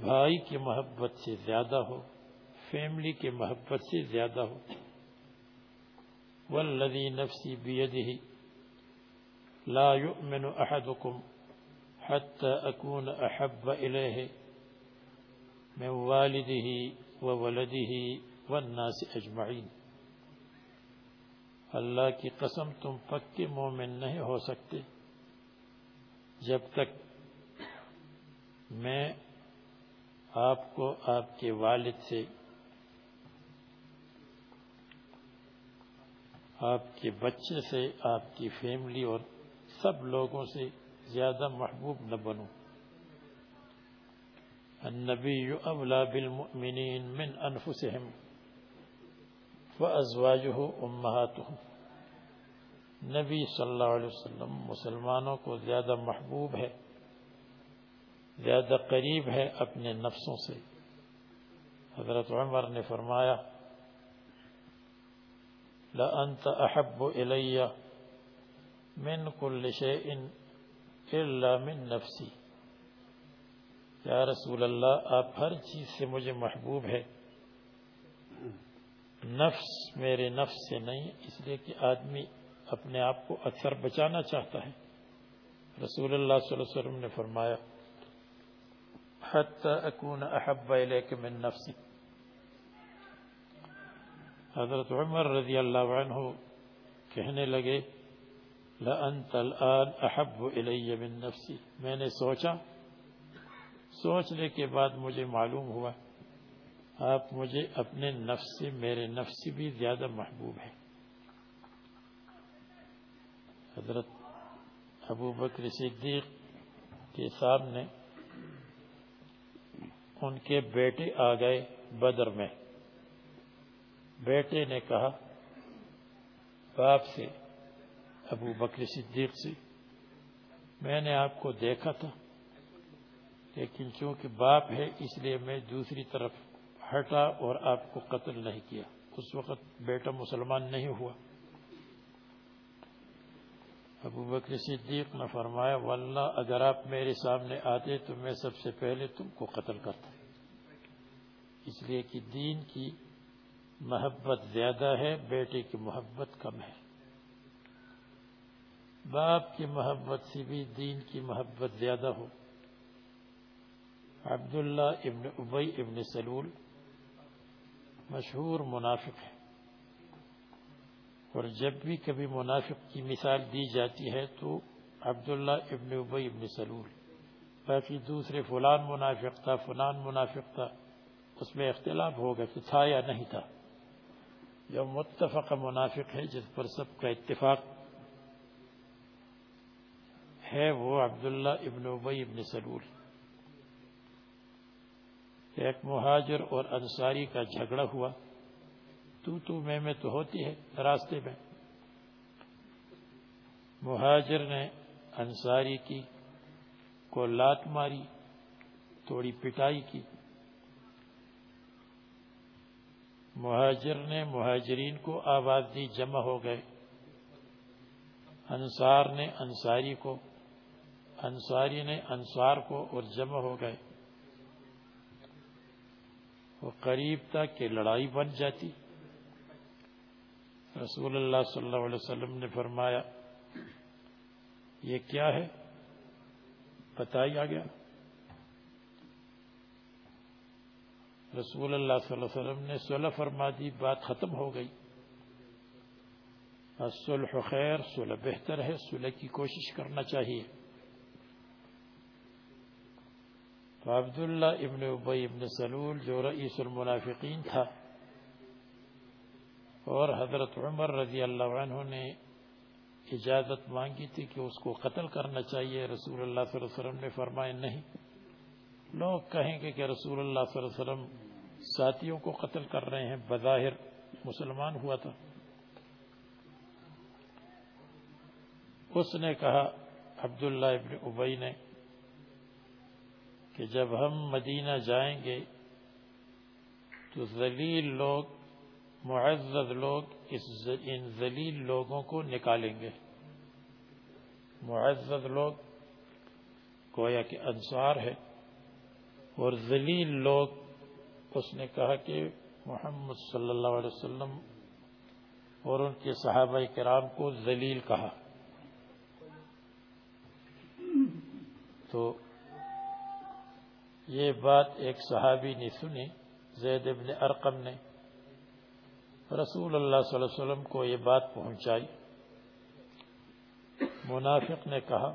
بھائی کی محبت سے زیادہ ہو، فیملی کی محبت سے زیادہ ہو۔ والذي نفسي بيده لا يؤمن أحدكم حتى أكون أحب إليه من والده وولده والناس أجمعين اللہ کی قسم تم پکے مومن نہیں ہو سکتے۔ جب تک میں آپ کو آپ کے والد سے آپ کے بچے سے آپ کی فیملی اور سب لوگوں سے زیادہ محبوب نہ بنو النبی اولا بالمؤمنین من انفسهم فازواجه امہاتهم نبی صلی اللہ علیہ وسلم مسلمانوں کو زیادہ محبوب ہے، زیادہ قریب ہے اپنے نفسوں سے۔ حضرت عمر نے فرمایا لأنت أحب إلي من كل شيء إلا من نفسي یا رسول اللہ، آپ ہر چیز سے مجھے محبوب ہے نفس میرے نفس سے نہیں، اس لیے کہ آدمی اپنے آپ کو اکثر بچانا چاہتا ہے۔ رسول اللہ صلی اللہ علیہ وسلم نے فرمایا، حتی اکون احب الیک من نفسی. حضرت عمر رضی اللہ عنہ کہنے لگے لَأَنْتَ الْآنْ أَحَبُّ إِلَيَّ مِن نَفْسِ میں نے سوچا سوچنے کے بعد مجھے معلوم ہوا، آپ مجھے اپنے نفس سے، میرے نفس سے بھی زیادہ محبوب ہے حضرت ابو بکر صدیق کے سامنے ان کے بیٹے آ گئے بدر میں۔ بیٹے نے کہا، باپ سے، ابو بکر صدیق سے، میں نے آپ کو دیکھا تھا۔ لیکن چونکہ باپ ہے اس لیے میں دوسری طرف ہٹا اور آپ کو قتل نہیں کیا۔ اس وقت بیٹا مسلمان نہیں ہوا۔ ابو بکر صدیق نے فرمایا، واللہ، اگر آپ میرے سامنے آتے تو میں سب سے پہلے تم کو قتل کرتا۔ اس لیے کہ دین کی محبت زیادہ ہے، بیٹے کی محبت کم ہے۔ باپ کی محبت سے بھی دین کی محبت زیادہ ہو۔ عبداللہ ابن ابئی ابن سلول مشہور منافق ہے اور جب بھی کبھی منافق کی مثال دی جاتی ہے تو عبداللہ ابن ابئی ابن سلول، باقی دوسرے فلان منافق تھا، فلان منافق تھا، اس میں اختلاف ہوگا کہ تھا یا نہیں تھا۔ جو متفق منافق ہے، جس پر سب کا اتفاق ہے، وہ عبداللہ ابن ابئی ابن سلول۔ ایک مہاجر اور انصاری کا جھگڑا ہوا۔ تو تو میں میں تو ہوتی ہے راستے میں۔ مہاجر نے انصاری کی کو لات ماری، تھوڑی پٹائی کی۔ مہاجر نے مہاجرین کو آواز دی، جمع ہو گئے۔ انصار نے انصاری کو، انصاری نے انصار کو اور جمع ہو گئے۔ وہ قریب تھا کہ لڑائی بن جاتی۔ رسول اللہ صلی اللہ علیہ وسلم نے فرمایا، یہ کیا ہے؟ بتایا گیا رسول اللہ صلی اللہ علیہ وسلم نے صلح فرما دی، بات ختم ہو گئی۔ الصلح خیر، صلح بہتر ہے، صلح کی کوشش کرنا چاہیے۔ تو عبداللہ ابن ابی ابن سلول جو رئیس المنافقین تھا اور حضرت عمر رضی اللہ عنہ نے اجازت مانگی تھی کہ اس کو قتل کرنا چاہیے، رسول اللہ صلی اللہ علیہ وسلم نے فرمایا نہیں۔ لوگ کہیں گے کہ رسول اللہ صلی اللہ علیہ وسلم ساتھیوں کو قتل کر رہے ہیں، بظاہر مسلمان ہوا تھا۔ اس نے کہا، عبداللہ ابن ابئی نے کہ جب ہم مدینہ جائیں گے تو ذلیل لوگ، معزز لوگ اس ان ذلیل لوگوں کو نکالیں گے۔ معزز لوگ گویا کہ انصار ہے اور ذلیل لوگ، اس نے کہا کہ محمد صلی اللہ علیہ وسلم اور ان کے صحابہ کرام کو ذلیل کہا۔ تو یہ بات ایک صحابی نے سنی، زید ابن ارقم نے۔ رسول اللہ صلی اللہ علیہ وسلم کو یہ بات پہنچائی۔ منافق نے کہا،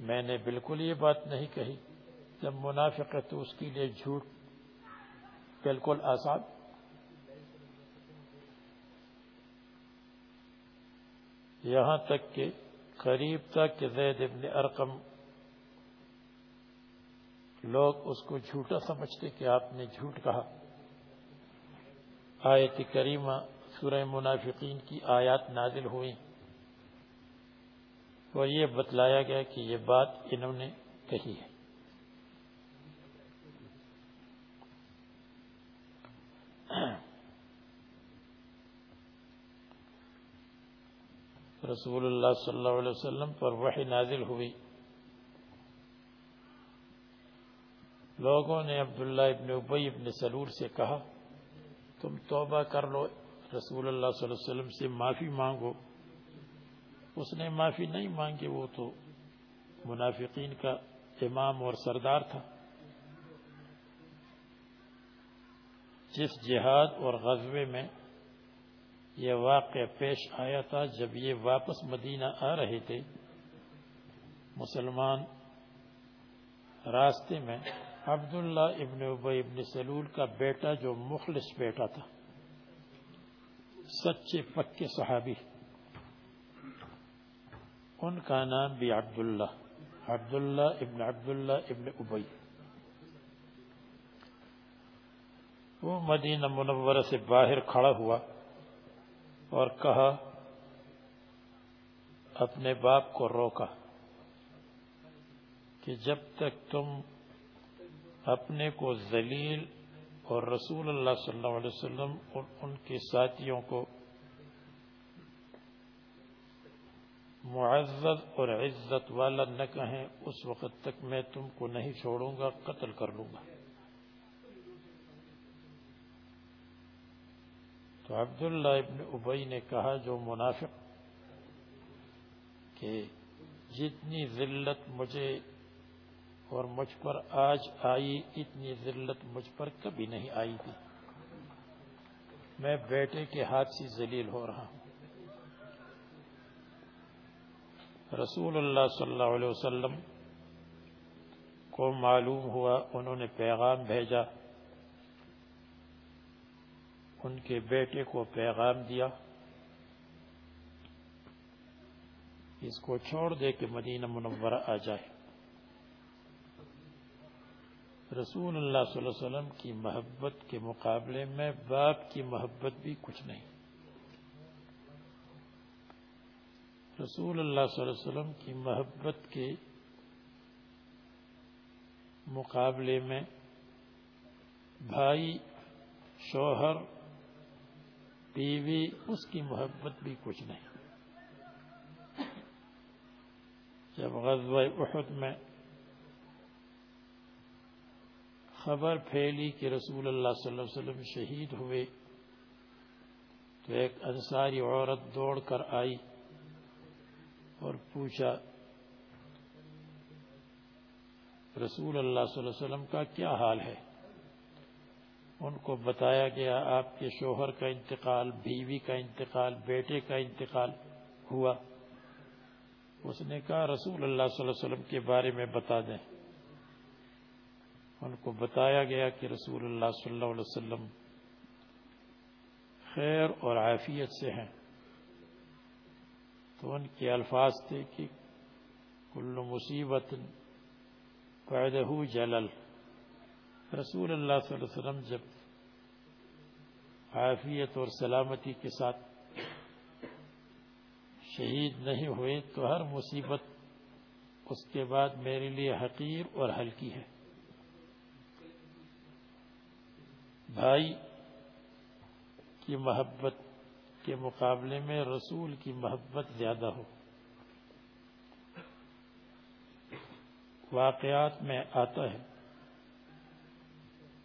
میں نے بالکل یہ بات نہیں کہی، جب منافق ہے تو اس کے لیے جھوٹ بالکل آسان۔ یہاں تک کہ قریب تک کہ زید ابن ارقم لوگ اس کو جھوٹا سمجھتے کہ آپ نے جھوٹ کہا۔ آیت کریمہ سورہ منافقین کی آیات نازل ہوئی اور یہ بتلایا گیا کہ یہ بات انہوں نے کہی ہے۔ رسول اللہ صلی اللہ علیہ وسلم پر وحی نازل ہوئی۔ لوگوں نے عبداللہ ابن ابی ابن سلور سے کہا، تم توبہ کر لو، رسول اللہ صلی اللہ علیہ وسلم سے معافی مانگو۔ اس نے معافی نہیں مانگی، وہ تو منافقین کا امام اور سردار تھا۔ جس جہاد اور غزوے میں یہ واقع پیش آیا تھا، جب یہ واپس مدینہ آ رہے تھے، مسلمان راستے میں عبداللہ ابن ابی ابن سلول کا بیٹا جو مخلص بیٹا تھا، سچے پکے صحابی۔ ان کا نام بھی عبداللہ عبداللہ ابن عبداللہ ابن ابئی وہ مدینہ منورہ سے باہر کھڑا ہوا اور کہا، اپنے باپ کو روکا کہ جب تک تم اپنے کو ذلیل اور رسول اللہ صلی اللہ علیہ وسلم اور ان کے ساتھیوں کو معزز اور عزت والا نہ کہیں، اس وقت تک میں تم کو نہیں چھوڑوں گا، قتل کر لوں گا۔ تو عبداللہ ابن ابئی نے کہا، جو منافق کہ جتنی ذلت مجھے اور مجھ پر آج آئی اتنی ذلت مجھ پر کبھی نہیں آئی تھی۔ میں بیٹے کے ہاتھ سے ذلیل ہو رہا ہوں۔ رسول اللہ صلی اللہ علیہ وسلم کو معلوم ہوا، انہوں نے پیغام بھیجا۔ ان کے بیٹے کو پیغام دیا۔ اس کو چھوڑ دے کہ مدینہ منورہ آ جائے۔ رسول اللہ صلی اللہ علیہ وسلم کی محبت کے مقابلے میں باپ کی محبت بھی کچھ نہیں۔ رسول اللہ صلی اللہ علیہ وسلم کی محبت کے مقابلے میں بھائی شوہر بیوی، اس کی محبت بھی کچھ نہیں۔ جب غزوہ احد میں خبر پھیلی کہ رسول اللہ صلی اللہ علیہ وسلم شہید ہوئے تو ایک انصاری عورت دوڑ کر آئی اور پوچھا، رسول اللہ صلی اللہ علیہ وسلم کا کیا حال ہے؟ ان کو بتایا گیا، آپ کے شوہر کا انتقال، بیوی کا انتقال، بیٹے کا انتقال ہوا۔ اس نے کہا، رسول اللہ صلی اللہ علیہ وسلم کے بارے میں بتا دیں۔ ان کو بتایا گیا کہ رسول اللہ صلی اللہ علیہ وسلم خیر اور عافیت سے ہیں۔ تو ان کے الفاظ تھے کہ کل مصیبت پیدہ جلل۔ رسول اللہ صلی اللہ علیہ وسلم جب عافیت اور سلامتی کے ساتھ شہید نہیں ہوئے تو ہر مصیبت اس کے بعد میرے لیے حقیر اور ہلکی ہے۔ بھائی کی محبت کے مقابلے میں رسول کی محبت زیادہ ہو۔ واقعات میں آتا ہے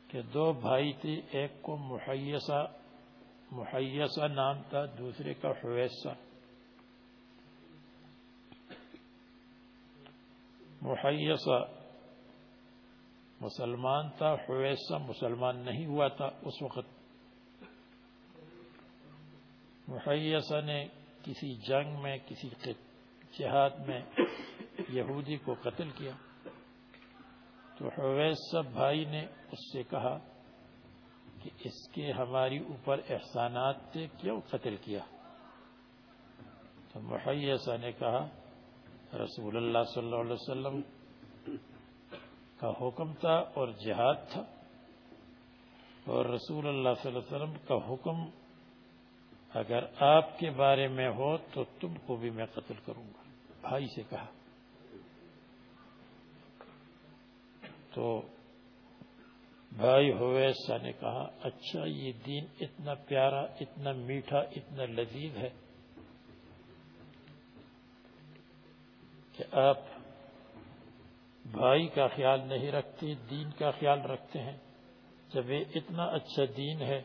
کہ دو بھائی تھے، ایک کو محیسہ محیسہ نام تھا، دوسرے کا حویسہ۔ محیسہ مسلمان تھا، حویسہ مسلمان نہیں ہوا تھا اس وقت۔ محیسہ نے کسی جنگ میں، کسی جہاد میں یہودی کو قتل کیا۔ تو حویس سب بھائی نے اس سے کہا کہ اس کے ہماری اوپر احسانات تھے کیوں قتل کیا؟ تو محیسہ نے کہا، رسول اللہ صلی اللہ علیہ وسلم کا حکم تھا اور جہاد تھا۔ اور رسول اللہ صلی اللہ علیہ وسلم کا حکم، اگر آپ کے بارے میں ہو تو تم کو بھی میں قتل کروں گا۔ بھائی سے کہا۔ تو بھائی ہوئے نے کہا اچھا یہ دین اتنا پیارا، اتنا میٹھا، اتنا لذیذ ہے کہ آپ بھائی کا خیال نہیں رکھتے، دین کا خیال رکھتے ہیں۔ جب یہ اتنا اچھا دین ہے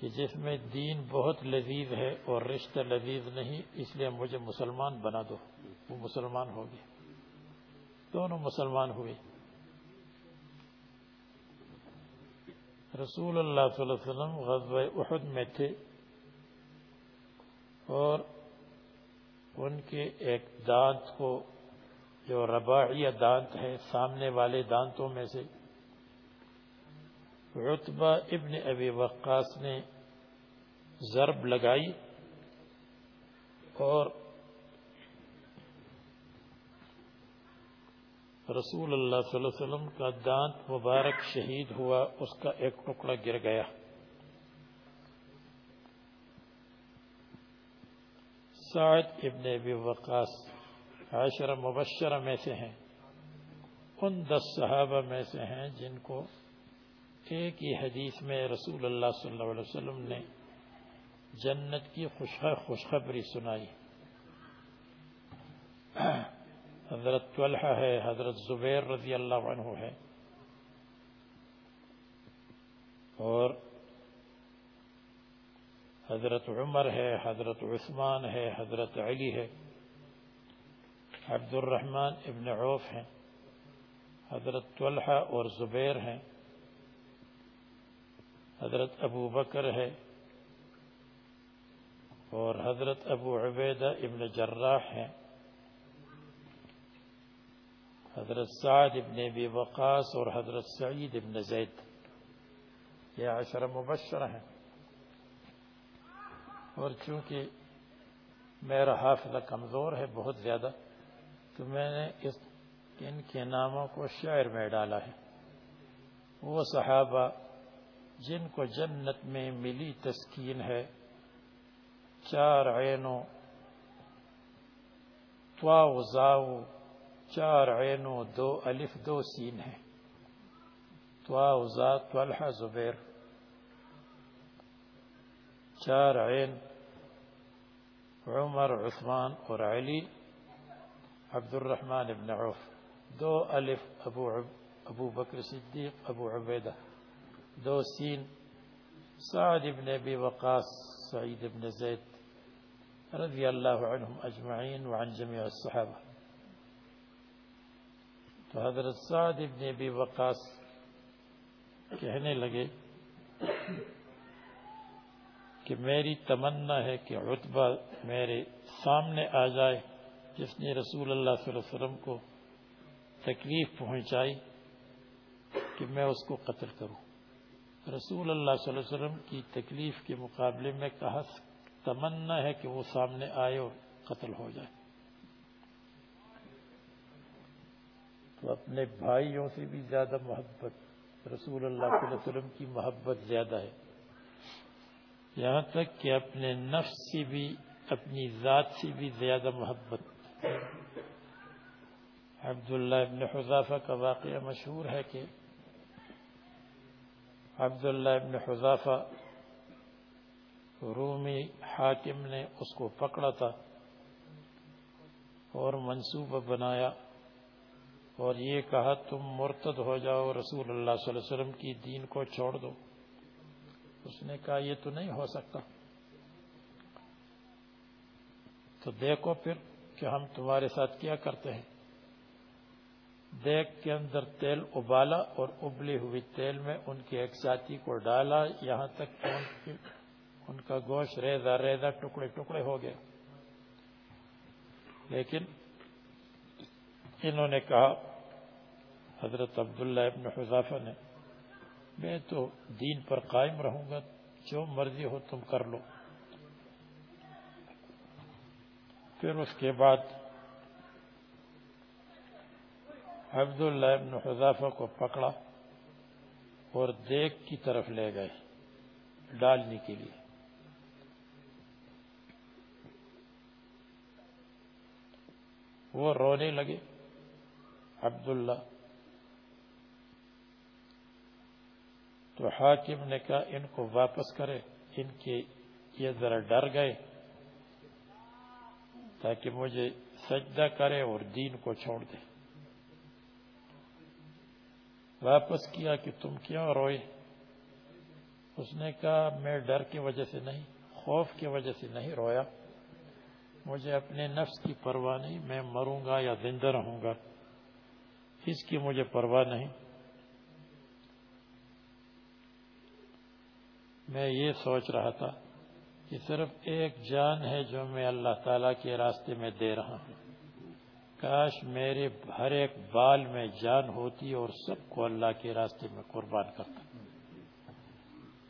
کہ جس میں دین بہت لذیذ ہے اور رشتہ لذیذ نہیں، اس لیے مجھے مسلمان بنا دو۔ وہ مسلمان ہو گئے۔ دونوں مسلمان ہوئے۔ رسول اللہ صلی اللہ علیہ وسلم غزوہ احد میں تھے اور ان کے ایک دانت کو جو رباعیہ دانت ہے سامنے والے دانتوں میں سے۔ رتبہ ابن ابی وقاص نے ضرب لگائی اور رسول اللہ صلی اللہ علیہ وسلم کا دانت مبارک شہید ہوا، اس کا ایک ٹکڑا گر گیا۔ سعد ابن ابی وقاص عشر مبشرہ میں سے ہیں۔ ان دس صحابہ میں سے ہیں جن کو ایک ہی حدیث میں رسول اللہ صلی اللہ علیہ وسلم نے جنت کی خوشخبری سنائی۔ حضرت طلحہ ہے، حضرت زبیر رضی اللہ عنہ ہے۔ اور حضرت عمر ہے، حضرت عثمان ہے، حضرت علی ہے۔ عبد الرحمن ابن عوف ہیں، حضرت طلحہ اور زبیر ہیں، حضرت ابو بکر ہے اور حضرت ابو عبیدہ ابن جراح ہیں، حضرت سعد ابن ابی وقاص اور حضرت سعید ابن زید۔ یہ عشر مبشر ہیں۔ اور چونکہ میرا حافظہ کمزور ہے، بہت زیادہ تو میں نے اس ان کے ناموں کو شعر میں ڈالا ہے۔ وہ صحابہ جن کو جنت میں ملی تسکین ہے، چار عینوں تواو زاو چار عینوں، دو الف، دو سین ہے تواو زا، طلحہ، زبیر۔ چار عین، عمر، عثمان اور علی۔ عبد الرحمن ابن عوف. دو الف ابو ابو بکر صدیق، ابو عبیدہ. دو سین، سعد ابن ابی وقاص، سعید ابن زید رضی اللہ عنہم اجمعین وعن جميع الصحابہ. تو حضرت سعد ابن ابی وقاص کہنے لگے کہ میری تمنا ہے کہ عطبہ میرے سامنے آ جائے جس نے رسول اللہ صلی اللہ علیہ وسلم کو تکلیف پہنچائی کہ میں اس کو قتل کروں۔ رسول اللہ صلی اللہ علیہ وسلم کی تکلیف کے مقابلے میں کہا تمنا ہے کہ وہ سامنے آئے اور قتل ہو جائے۔ تو اپنے بھائیوں سے بھی زیادہ محبت، رسول اللہ صلی اللہ علیہ وسلم کی محبت زیادہ ہے۔ یہاں تک کہ اپنے نفس سے بھی، اپنی ذات سے بھی زیادہ محبت عبداللہ ابن حضافہ کا واقعہ مشہور ہے کہ عبداللہ ابن حضافہ رومی حاکم نے اس کو پکڑا تھا اور منصوبہ بنایا اور یہ کہا، تم مرتد ہو جاؤ، رسول اللہ صلی اللہ علیہ وسلم کی دین کو چھوڑ دو۔ اس نے کہا، یہ تو نہیں ہو سکتا۔ تو دیکھو پھر کہ ہم تمہارے ساتھ کیا کرتے ہیں۔ دیکھ کے اندر تیل ابالا اور ابلی ہوئی تیل میں ان کے ایک ساتھی کو ڈالا۔ یہاں تک کہ ان کا گوشت ریزا ریزا ٹکڑے ٹکڑے ہو گیا۔ لیکن انہوں نے کہا، حضرت عبداللہ ابن حضافہ نے، میں تو دین پر قائم رہوں گا، جو مرضی ہو تم کر لو۔ پھر اس کے بعد عبداللہ ابن حضافہ کو پکڑا اور دیکھ کی طرف لے گئے ڈالنے کے لیے۔ وہ رونے لگے عبداللہ۔ تو حاکم نے کہا، ان کو واپس کرے، ان کے یہ ذرا ڈر گئے تاکہ مجھے سجدہ کرے اور دین کو چھوڑ دے۔ واپس کیا کہ تم کیوں روئے؟ اس نے کہا، میں ڈر کی وجہ سے نہیں، خوف کی وجہ سے نہیں رویا۔ مجھے اپنے نفس کی پرواہ نہیں، میں مروں گا یا زندہ رہوں گا۔ اس کی مجھے پرواہ نہیں۔ میں یہ سوچ رہا تھا کہ صرف ایک جان ہے جو میں اللہ تعالیٰ کے راستے میں دے رہا ہوں۔ کاش میرے ہر ایک بال میں جان ہوتی اور سب کو اللہ کے راستے میں قربان کرتا۔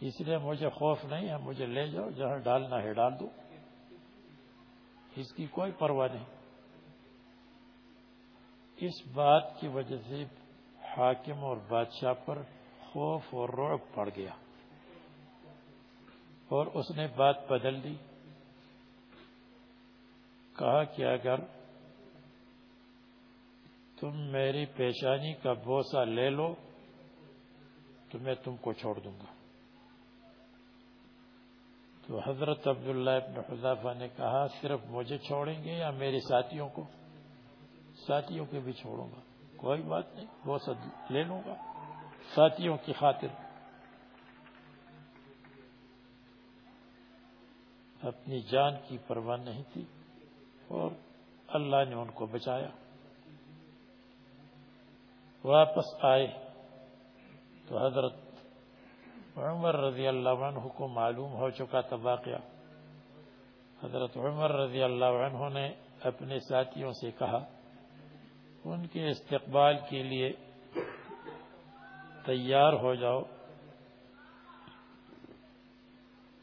اس لیے مجھے خوف نہیں ہے، مجھے لے جاؤ، جہاں ڈالنا ہے ڈال دو۔ اس کی کوئی پرواہ نہیں۔ اس بات کی وجہ سے حاکم اور بادشاہ پر خوف اور رعب پڑ گیا۔ اور اس نے بات بدل دی۔ کہا کہ اگر تم میری پیشانی کا بوسا لے لو، تو میں تم کو چھوڑ دوں گا۔ تو حضرت عبداللہ ابن حضافہ نے کہا، صرف مجھے چھوڑیں گے یا میرے ساتھیوں کو؟ ساتھیوں کے بھی چھوڑوں گا۔ کوئی بات نہیں وہ سب لے لوں گا۔ ساتھیوں کی خاطر۔ اپنی جان کی پرواہ نہیں تھی اور اللہ نے ان کو بچایا۔ واپس آئے تو حضرت عمر رضی اللہ عنہ کو معلوم ہو چکا تھا واقعہ۔ حضرت عمر رضی اللہ عنہ نے اپنے ساتھیوں سے کہا، ان کے استقبال کے لیے تیار ہو جاؤ۔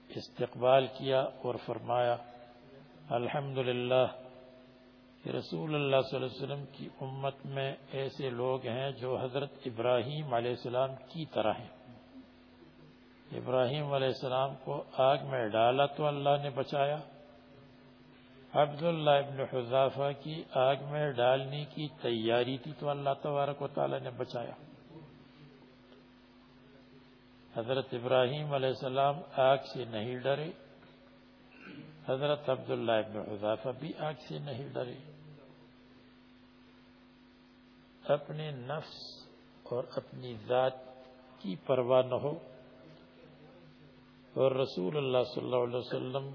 استقبال کیا اور فرمایا الحمد للہ رسول اللہ صلی اللہ علیہ وسلم کی امت میں ایسے لوگ ہیں جو حضرت ابراہیم علیہ السلام کی طرح ہیں۔ ابراہیم علیہ السلام کو آگ میں ڈالا تو اللہ نے بچایا۔ عبداللہ ابن حضافہ کی آگ میں ڈالنے کی تیاری تھی تو اللہ تبارک و تعالی نے بچایا۔ حضرت ابراہیم علیہ السلام آگ سے نہیں ڈرے۔ حضرت عبداللہ ابن حضافہ بھی آگ سے نہیں ڈرے۔ اپنے نفس اور اپنی ذات کی پرواہ نہ ہو۔ اور رسول اللہ صلی اللہ علیہ وسلم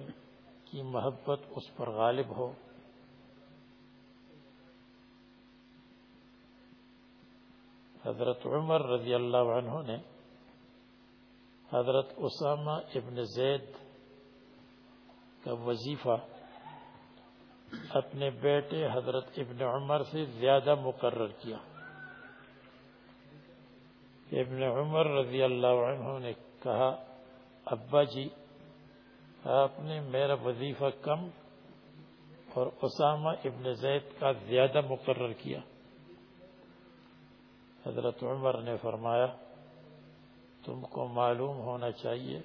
کی محبت اس پر غالب ہو۔ حضرت عمر رضی اللہ عنہ نے حضرت اسامہ ابن زید کا وظیفہ اپنے بیٹے حضرت ابن عمر سے زیادہ مقرر کیا۔ ابن عمر رضی اللہ عنہ نے کہا، ابا جی آپ نے میرا وظیفہ کم اور اسامہ ابن زید کا زیادہ مقرر کیا۔ حضرت عمر نے فرمایا، تم کو معلوم ہونا چاہیے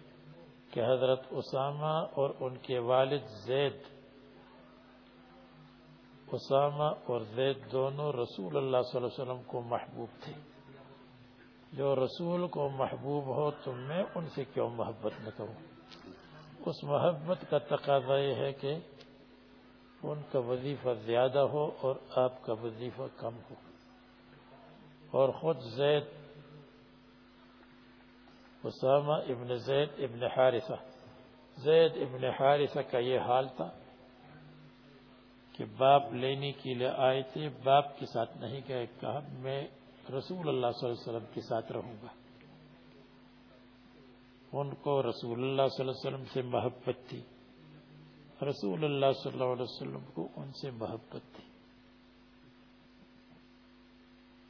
کہ حضرت اسامہ اور ان کے والد زید اسامہ اور زید دونوں رسول اللہ صلی اللہ علیہ وسلم کو محبوب تھے۔ جو رسول کو محبوب ہو تو میں ان سے کیوں محبت نہ کروں اس محبت کا تقاضا یہ ہے کہ ان کا وظیفہ زیادہ ہو اور آپ کا وظیفہ کم ہو۔ اور خود زید، اسامہ ابن زید ابن حارثہ۔ زید ابن حارثہ کا یہ حال تھا۔ کہ باپ لینے کے لیے آئے تھے باپ کے ساتھ نہیں گئے، کہا میں رسول اللہ صلی اللہ علیہ وسلم کے ساتھ رہوں گا۔ ان کو رسول اللہ صلی اللہ علیہ وسلم سے محبت تھی۔ رسول اللہ صلی اللہ علیہ وسلم کو ان سے محبت تھی۔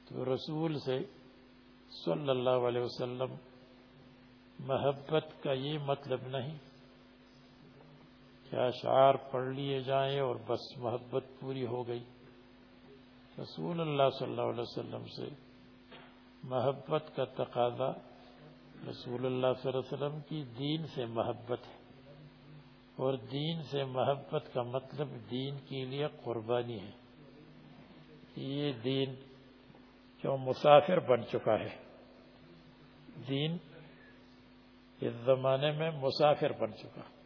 تو رسول سے صلی اللہ علیہ وسلم، محبت کا یہ مطلب نہیں کہ اشعار پڑھ لیے جائیں اور بس محبت پوری ہو گئی۔ رسول اللہ صلی اللہ علیہ وسلم سے محبت کا تقاضا رسول اللہ صلی اللہ علیہ وسلم کی دین سے محبت ہے۔ اور دین سے محبت کا مطلب دین کے لیے قربانی ہے۔ یہ دین جو مسافر بن چکا ہے؟ دین اس زمانے میں مسافر بن چکا۔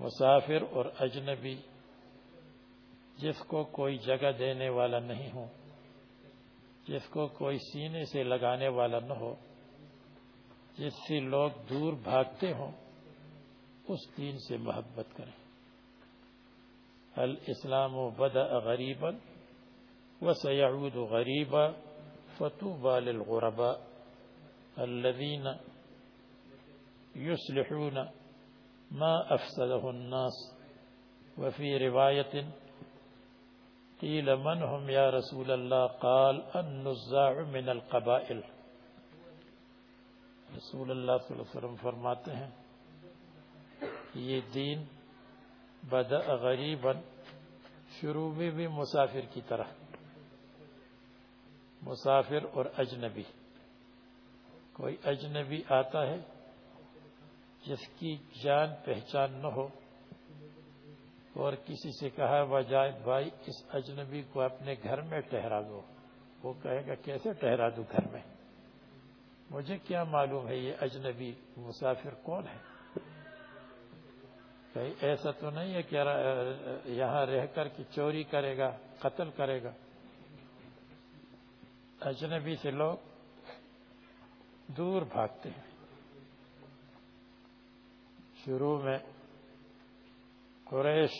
مسافر اور اجنبی جس کو کوئی جگہ دینے والا نہیں ہوں جس کو کوئی سینے سے لگانے والا نہ ہو، جس سے لوگ دور بھاگتے ہوں، اس دین سے محبت کریں۔ الاسلام بدا غریبا وسيعود غریبا فتوبى للغرباء الذين يصلحون ما أفسده الناس. وفي رواية قیل من هم یا رسول اللہ قال النزاع من القبائل. رسول اللہ صلی اللہ علیہ وسلم فرماتے ہیں یہ دین بدأ غریبا شروع میں بھی مسافر کی طرح، مسافر اور اجنبی۔ کوئی اجنبی آتا ہے جس کی جان پہچان نہ ہو۔ اور کسی سے کہا وجائے بھائی، اس اجنبی کو اپنے گھر میں ٹہرا دو۔ وہ کہے گا، کیسے ٹہرا دو گھر میں؟ مجھے کیا معلوم ہے یہ اجنبی مسافر کون ہے؟ ایسا تو نہیں ہے کہ یہاں رہ کر کے چوری کرے گا، قتل کرے گا۔ اجنبی سے لوگ دور بھاگتے ہیں۔ شروع میں قریش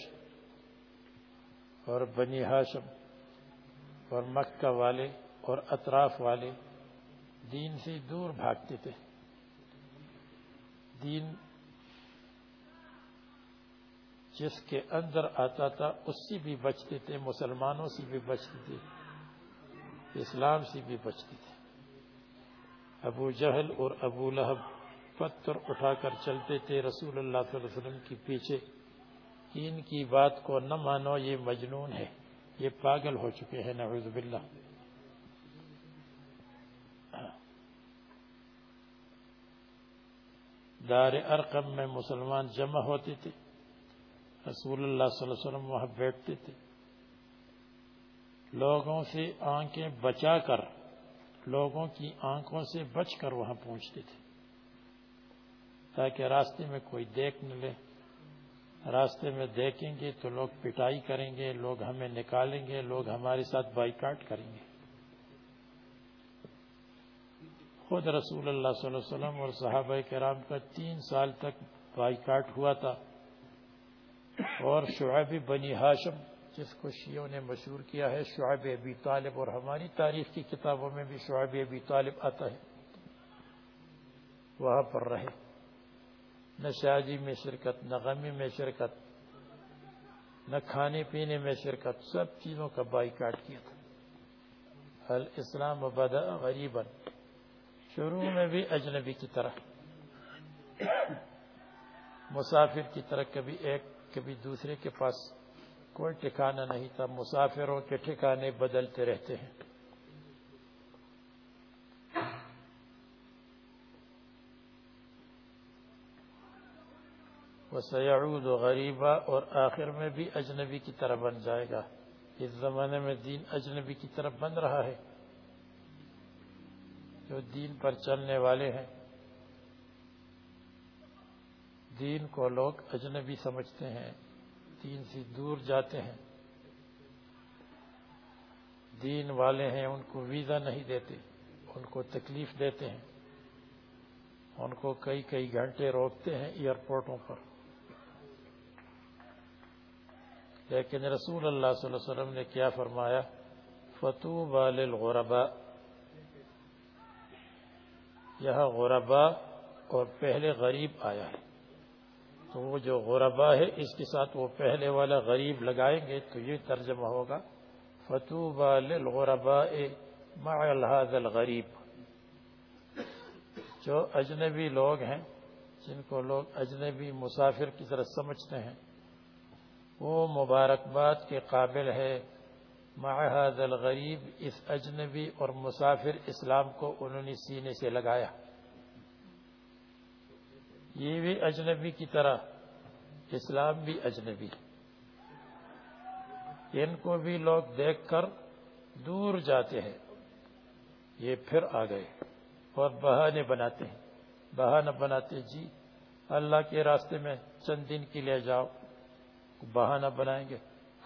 اور بنی ہاشم اور مکہ والے اور اطراف والے دین سے دور بھاگتے تھے۔ دین جس کے اندر آتا تھا، اس سے بھی بچتے تھے، مسلمانوں سے بھی بچتے تھے، اسلام سے بھی بچتے تھے۔ ابو جہل اور ابو لہب پتھر اٹھا کر چلتے تھے رسول اللہ صلی اللہ علیہ وسلم کی پیچھے ان کی بات کو نہ مانو، یہ مجنون ہے، یہ پاگل ہو چکے ہیں، نعوذ باللہ۔ دار ارقم میں مسلمان جمع ہوتے تھے، رسول اللہ صلی اللہ علیہ وسلم وہاں بیٹھتے تھے۔ لوگوں سے آنکھیں بچا کر، لوگوں کی آنکھوں سے بچ کر وہاں پہنچتے تھے۔ تاکہ راستے میں کوئی دیکھ نہ لے۔ راستے میں دیکھیں گے تو لوگ پٹائی کریں گے، لوگ ہمیں نکالیں گے، لوگ ہمارے ساتھ بائی کاٹ کریں گے۔ خود رسول اللہ صلی اللہ علیہ وسلم اور صحابہ کرام کا تین سال تک بائی کاٹ ہوا تھا۔ اور شعب بنی ہاشم، جس کو شیعوں نے مشہور کیا ہے شعب ابی طالب اور ہماری تاریخ کی کتابوں میں بھی شعب ابی طالب آتا ہے، وہاں پر رہے۔ نہ شادی میں شرکت، نہ غمی میں شرکت، نہ کھانے پینے میں شرکت، سب چیزوں کا بائی کاٹ کیا تھا۔ الاسلام بدا غریبا۔ شروع میں بھی اجنبی کی طرح۔ مسافر کی طرح کبھی ایک، کبھی دوسرے کے پاس کوئی ٹھکانہ نہیں تھا۔ مسافروں کے ٹھکانے بدلتے رہتے ہیں۔ وہ سیاحود غریبہ اور آخر میں بھی اجنبی کی طرح بن جائے گا۔ اس زمانے میں دین اجنبی کی طرف بن رہا ہے۔ جو دین پر چلنے والے ہیں۔ دین کو لوگ اجنبی سمجھتے ہیں۔ دین سے دور جاتے ہیں۔ دین والے ہیں، ان کو ویزا نہیں دیتے، ان کو تکلیف دیتے ہیں۔ ان کو کئی کئی گھنٹے روکتے ہیں ایئرپورٹوں پر۔ لیکن رسول اللہ صلی اللہ علیہ وسلم نے کیا فرمایا؟ فتو للغرباء۔ یہاں غربا اور پہلے غریب آیا ہے۔ تو وہ جو غربا ہے، اس کے ساتھ وہ پہلے والا غریب لگائیں گے تو یہ ترجمہ ہوگا۔ فتو للغرباء مع هذا الغریب جو اجنبی لوگ ہیں، جن کو لوگ اجنبی مسافر کی طرح سمجھتے ہیں وہ مبارکباد کے قابل ہے۔ معہد الغریب، اس اجنبی اور مسافر اسلام کو انہوں نے سینے سے لگایا۔ یہ بھی اجنبی کی طرح، اسلام بھی اجنبی۔ ان کو بھی لوگ دیکھ کر دور جاتے ہیں۔ یہ پھر آ گئے اور بہانے بناتے ہیں۔ بہانہ بناتے جی اللہ کے راستے میں چند دن کے لیے جاؤ۔ بہانہ بنائیں گے،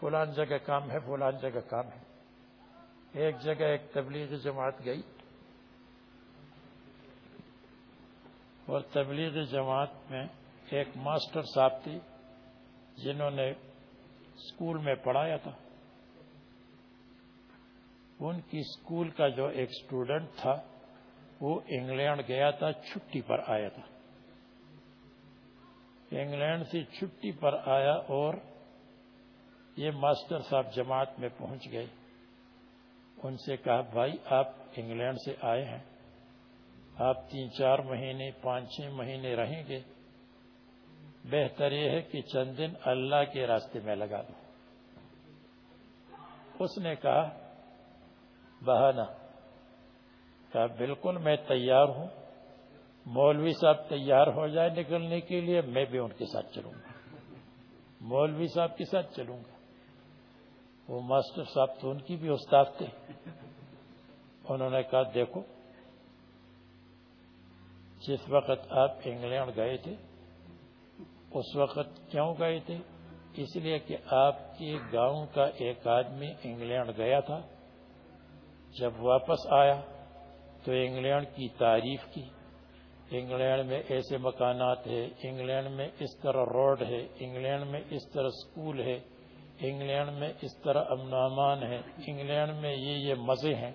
فلان جگہ کام ہے، فلان جگہ کام ہے۔ ایک جگہ ایک تبلیغی جماعت گئی اور تبلیغی جماعت میں ایک ماسٹر صاحب تھی جنہوں نے اسکول میں پڑھایا تھا۔ ان کی اسکول کا جو ایک اسٹوڈنٹ تھا، وہ انگلینڈ گیا تھا، چھٹی پر آیا تھا۔ انگلینڈ سے چھٹی پر آیا اور یہ ماسٹر صاحب جماعت میں پہنچ گئے۔ ان سے کہا، بھائی، آپ انگلینڈ سے آئے ہیں۔ آپ تین چار مہینے، پانچ چھ مہینے رہیں گے۔ بہتر یہ ہے کہ چند دن اللہ کے راستے میں لگا دو۔ اس نے کہا بہانا کہا، بالکل میں تیار ہوں۔ مولوی صاحب تیار ہو جائے نکلنے کے لیے، میں بھی ان کے ساتھ چلوں گا۔ مولوی صاحب کے ساتھ چلوں گا۔ وہ ماسٹر صاحب تو ان کی بھی استاد تھے۔ انہوں نے کہا، دیکھو، جس وقت آپ انگلینڈ گئے تھے، اس وقت کیوں گئے تھے؟ اس لیے کہ آپ کے گاؤں کا ایک آدمی انگلینڈ گیا تھا۔ جب واپس آیا تو انگلینڈ کی تعریف کی۔ انگلینڈ میں ایسے مکانات ہے انگلینڈ میں اس طرح روڈ ہے انگلینڈ میں اس طرح سکول ہے انگلینڈ میں اس طرح امن و امان ہے انگلینڈ میں یہ یہ مزے ہیں۔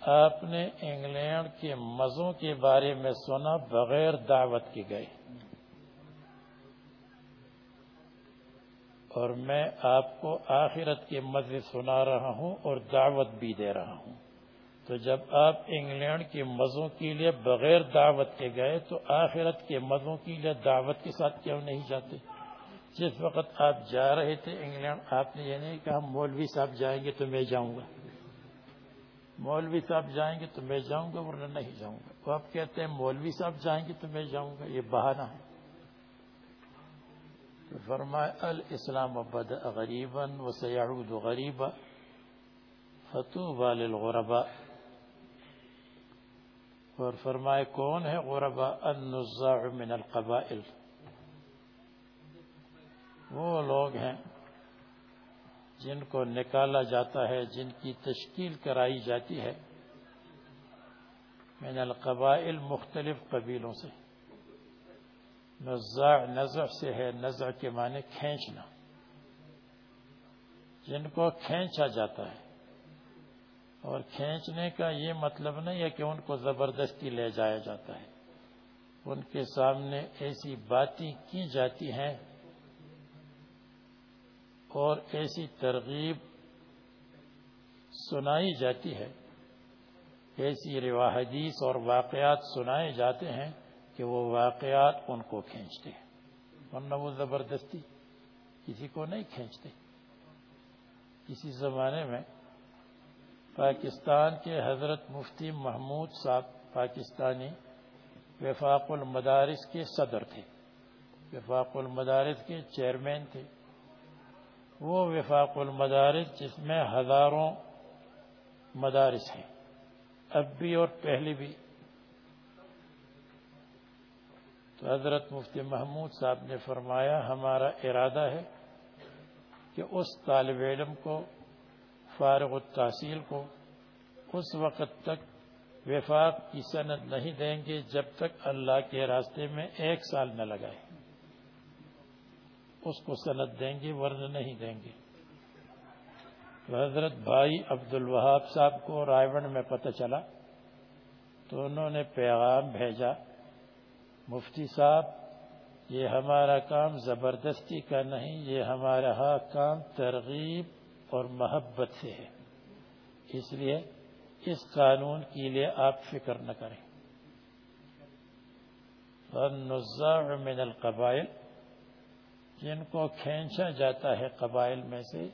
آپ نے انگلینڈ کے مزوں کے بارے میں سنا بغیر دعوت کے گئے۔ اور میں آپ کو آخرت کے مزے سنا رہا ہوں اور دعوت بھی دے رہا ہوں۔ تو جب آپ انگلینڈ کے مزوں کے لیے بغیر دعوت کے گئے تو آخرت کے مزوں کے لیے دعوت کے ساتھ کیوں نہیں جاتے؟ جس وقت آپ جا رہے تھے انگلینڈ، آپ نے یہ نہیں کہا، مولوی صاحب جائیں گے تو میں جاؤں گا۔ مولوی صاحب جائیں گے تو میں جاؤں گا، ورنہ نہیں جاؤں گا۔ وہ آپ کہتے ہیں مولوی صاحب جائیں گے تو میں جاؤں گا، یہ بہانہ ہے۔ فرمائے الاسلام بد غریباً و سیعود غریبا، فتوبا للغرباء۔ اور فرمائے کون ہے غربا النزاع من القبائل؟ وہ لوگ ہیں جن کو نکالا جاتا ہے، جن کی تشکیل کرائی جاتی ہے من القبائل مختلف قبیلوں سے۔ نزاع نزع سے ہے، نزع کے معنی کھینچنا۔ جن کو کھینچا جاتا ہے۔ اور کھینچنے کا یہ مطلب نہیں ہے کہ ان کو زبردستی لے جایا جاتا ہے۔ ان کے سامنے ایسی باتیں کی جاتی ہیں اور ایسی ترغیب سنائی جاتی ہے۔ ایسی رواحدیث اور واقعات سنائے جاتے ہیں کہ وہ واقعات ان کو کھینچتے ہیں۔ ورنہ وہ زبردستی کسی کو نہیں کھینچتے۔ کسی زمانے میں پاکستان کے حضرت مفتی محمود صاحب پاکستانی وفاق المدارس کے صدر تھے۔ وفاق المدارس کے چیئرمین تھے۔ وہ وفاق المدارس جس میں ہزاروں مدارس ہیں۔ اب بھی اور پہلے بھی۔ تو حضرت مفتی محمود صاحب نے فرمایا، ہمارا ارادہ ہے کہ اس طالب علم کو فارغ التحصیل کو اس وقت تک وفاق کی سند نہیں دیں گے جب تک اللہ کے راستے میں ایک سال نہ لگائے۔ اس کو سند دیں گے، ورنہ نہیں دیں گے۔ حضرت بھائی عبد الوہاب صاحب کو رائے میں پتہ چلا تو انہوں نے پیغام بھیجا۔ مفتی صاحب، یہ ہمارا کام زبردستی کا نہیں، یہ ہمارا ہاں کام ترغیب اور محبت سے ہے۔ اس لیے اس قانون کے لیے آپ فکر نہ کریں۔ من القبائل، جن کو کھینچا جاتا ہے قبائل میں سے،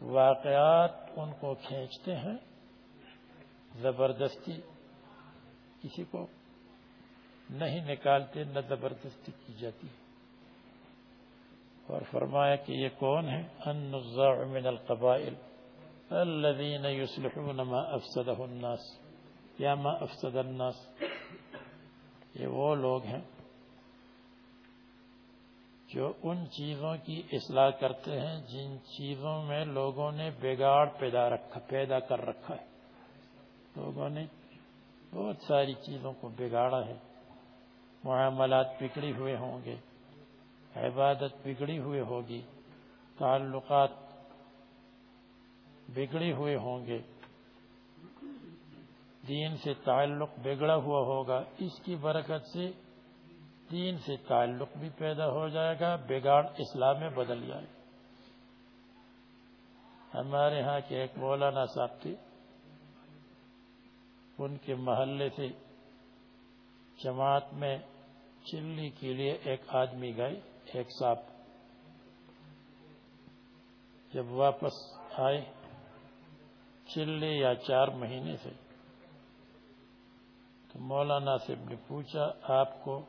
واقعات ان کو کھینچتے ہیں۔ زبردستی کسی کو نہیں نکالتے، نہ زبردستی کی جاتی۔ ہے اور فرمایا کہ یہ کون ہے؟ النزاع من القبائل الذين يصلحون ما افسده الناس یا ما افسد الناس یہ وہ لوگ ہیں جو ان چیزوں کی اصلاح کرتے ہیں جن چیزوں میں لوگوں نے بگاڑ پیدا رکھا، پیدا کر رکھا ہے۔ لوگوں نے بہت ساری چیزوں کو بگاڑا ہے۔ معاملات بگڑی ہوئے ہوں گے۔ عبادت بگڑی ہوئے ہوگی، تعلقات بگڑی ہوئے ہوں گے، دین سے تعلق بگڑا ہوا ہوگا، اس کی برکت سے دین سے تعلق بھی پیدا ہو جائے گا، بگاڑ اسلام میں بدل جائے ہمارے ہاں کے ایک مولانا صاحب تھے، ان کے محلے سے جماعت میں چلی کے لیے ایک آدمی گئے۔ ایک سانپ جب واپس آئے چلے یا چار مہینے سے، تو مولانا سے نے پوچھا، آپ کو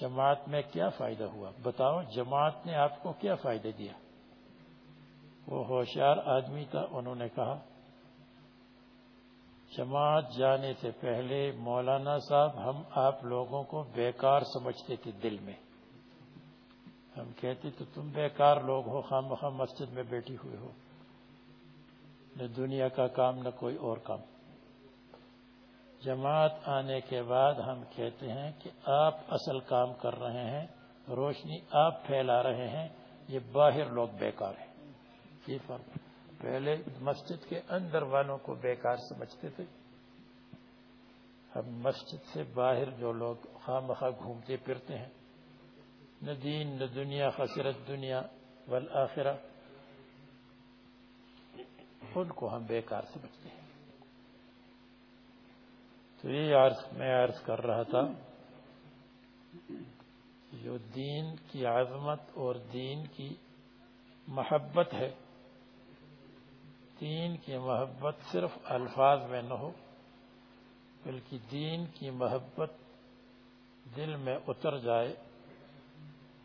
جماعت میں کیا فائدہ ہوا؟ بتاؤ، جماعت نے آپ کو کیا فائدہ دیا؟ وہ ہوشیار آدمی تھا، انہوں نے کہا، جماعت جانے سے پہلے مولانا صاحب، ہم آپ لوگوں کو بیکار سمجھتے تھے دل میں۔ ہم کہتے تو تم بیکار لوگ ہو خام مخواہ مسجد میں بیٹھی ہوئے ہو۔ نہ دنیا کا کام، نہ کوئی اور کام۔ جماعت آنے کے بعد ہم کہتے ہیں کہ آپ اصل کام کر رہے ہیں، روشنی آپ پھیلا رہے ہیں، یہ باہر لوگ بیکار ہیں۔ یہ فرق۔ پہلے مسجد کے اندر والوں کو بیکار سمجھتے تھے۔ اب مسجد سے باہر جو لوگ خواہ مخواہ گھومتے پھرتے ہیں نہ دین، نہ دنیا، خسرت دنیا، والآخرہ۔ ان کو ہم بیکار سمجھتے ہیں۔ تو یہ عرض، میں عرض کر رہا تھا جو دین کی عظمت اور دین کی محبت ہے، دین کی محبت صرف الفاظ میں نہ ہو، بلکہ دین کی محبت دل میں اتر جائے۔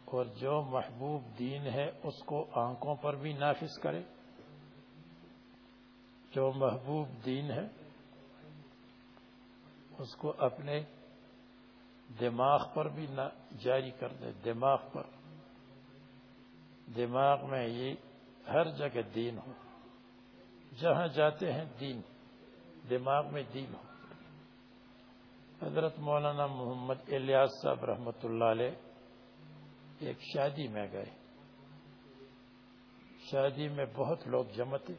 اور جو محبوب دین ہے اس کو آنکھوں پر بھی نافذ کرے۔ جو محبوب دین ہے، اس کو اپنے دماغ پر بھی جاری کر دے۔ دماغ پر۔ دماغ میں یہ ہر جگہ دین ہو۔ جہاں جاتے ہیں دین، دماغ میں دین ہو۔ حضرت مولانا محمد الیاس صاحب رحمۃ اللہ علیہ ایک شادی میں گئے۔ شادی میں بہت لوگ جمع تھے۔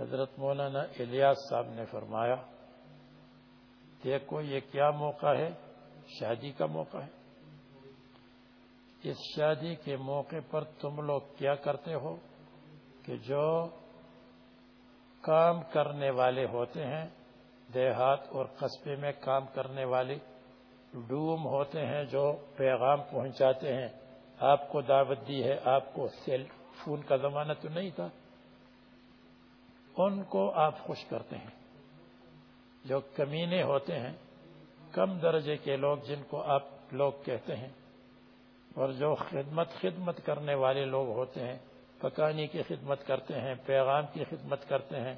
حضرت مولانا الیاس صاحب نے فرمایا، دیکھو یہ کیا موقع ہے؟ شادی کا موقع ہے۔ اس شادی کے موقع پر تم لوگ کیا کرتے ہو؟ کہ جو کام کرنے والے ہوتے ہیں، دیہات اور قصبے میں کام کرنے والے ڈوم ہوتے ہیں جو پیغام پہنچاتے ہیں۔ آپ کو دعوت دی ہے، آپ کو سیل فون کا زمانہ تو نہیں تھا۔ ان کو آپ خوش کرتے ہیں۔ جو کمینے ہوتے ہیں، کم درجے کے لوگ جن کو آپ لوگ کہتے ہیں۔ اور جو خدمت خدمت کرنے والے لوگ ہوتے ہیں پکانی کی خدمت کرتے ہیں، پیغام کی خدمت کرتے ہیں،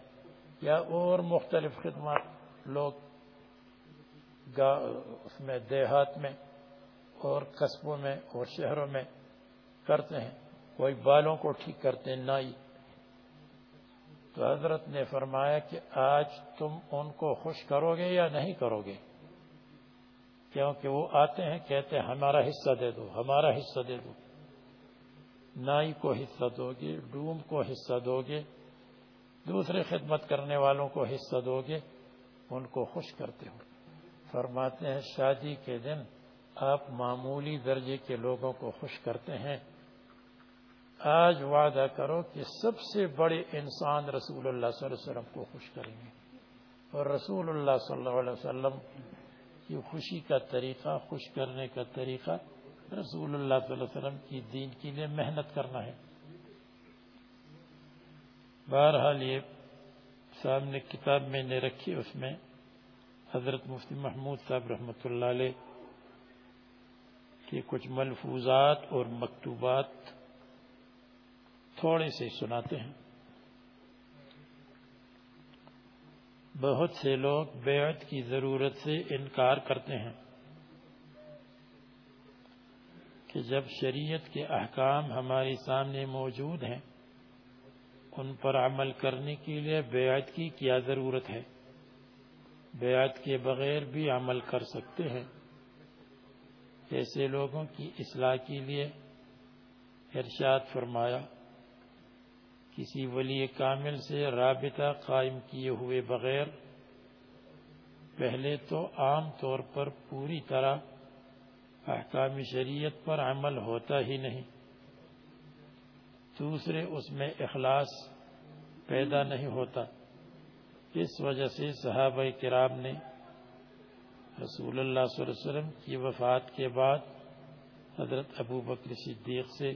یا اور مختلف خدمات لوگ اس میں دیہات میں اور قصبوں میں اور شہروں میں کرتے ہیں۔ کوئی بالوں کو ٹھیک کرتے ہیں نائی تو حضرت نے فرمایا کہ آج تم ان کو خوش کرو گے یا نہیں کرو گے؟ کیونکہ وہ آتے ہیں، کہتے ہیں، ہمارا حصہ دے دو، ہمارا حصہ دے دو۔ نائی کو حصہ دو گے، ڈوم کو حصہ دو گے، دوسرے خدمت کرنے والوں کو حصہ دو گے، ان کو خوش کرتے ہو۔ فرماتے ہیں، شادی کے دن آپ معمولی درجے کے لوگوں کو خوش کرتے ہیں۔ آج وعدہ کرو کہ سب سے بڑے انسان رسول اللہ صلی اللہ علیہ وسلم کو خوش کریں گے۔ اور رسول اللہ صلی اللہ علیہ وسلم کی خوشی کا طریقہ، خوش کرنے کا طریقہ رسول اللہ صلی اللہ علیہ وسلم کی دین کے لیے محنت کرنا ہے۔ بہرحال یہ سامنے کتاب میں نے رکھی، اس میں حضرت مفتی محمود صاحب رحمۃ اللہ علیہ کی کچھ ملفوظات اور مکتوبات تھوڑے سے سناتے ہیں۔ بہت سے لوگ بیعت کی ضرورت سے انکار کرتے ہیں کہ جب شریعت کے احکام ہمارے سامنے موجود ہیں، ان پر عمل کرنے کے لیے بیعت کی کیا ضرورت ہے؟ بیعت کے بغیر بھی عمل کر سکتے ہیں۔ ایسے لوگوں کی اصلاح کے لیے ارشاد فرمایا، کسی ولی کامل سے رابطہ قائم کیے ہوئے بغیر پہلے تو عام طور پر پوری طرح احکام شریعت پر عمل ہوتا ہی نہیں۔ دوسرے، اس میں اخلاص پیدا نہیں ہوتا۔ اس وجہ سے صحابہ کرام نے رسول اللہ صلی اللہ علیہ وسلم کی وفات کے بعد حضرت ابو بکر صدیق سے،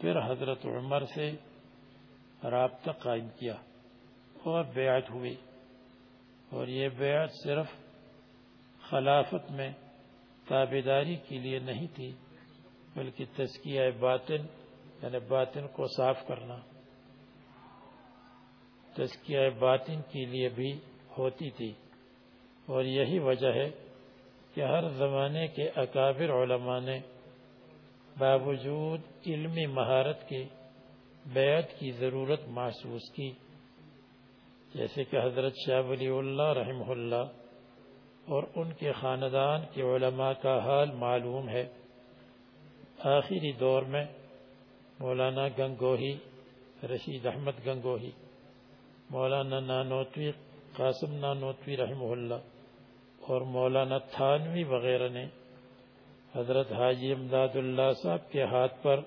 پھر حضرت عمر سے رابطہ قائم کیا اور بیعت ہوئی۔ اور یہ بیعت صرف خلافت میں تابداری کے لیے نہیں تھی، بلکہ تزکیہ باطن یعنی باطن کو صاف کرنا۔ تزکیہ باطن کے لیے بھی ہوتی تھی۔ اور یہی وجہ ہے کہ ہر زمانے کے اکابر علماء نے باوجود علمی مہارت کے بیعت کی ضرورت محسوس کی۔ جیسے کہ حضرت شاہ ولی اللہ رحمہ اللہ اور ان کے خاندان کے علماء کا حال معلوم ہے۔ آخری دور میں مولانا گنگوہی رشید احمد گنگوہی مولانا نانوتوی قاسم نانوتوی رحمہ اللہ اور مولانا تھانوی وغیرہ نے حضرت حاجی امداد اللہ صاحب کے ہاتھ پر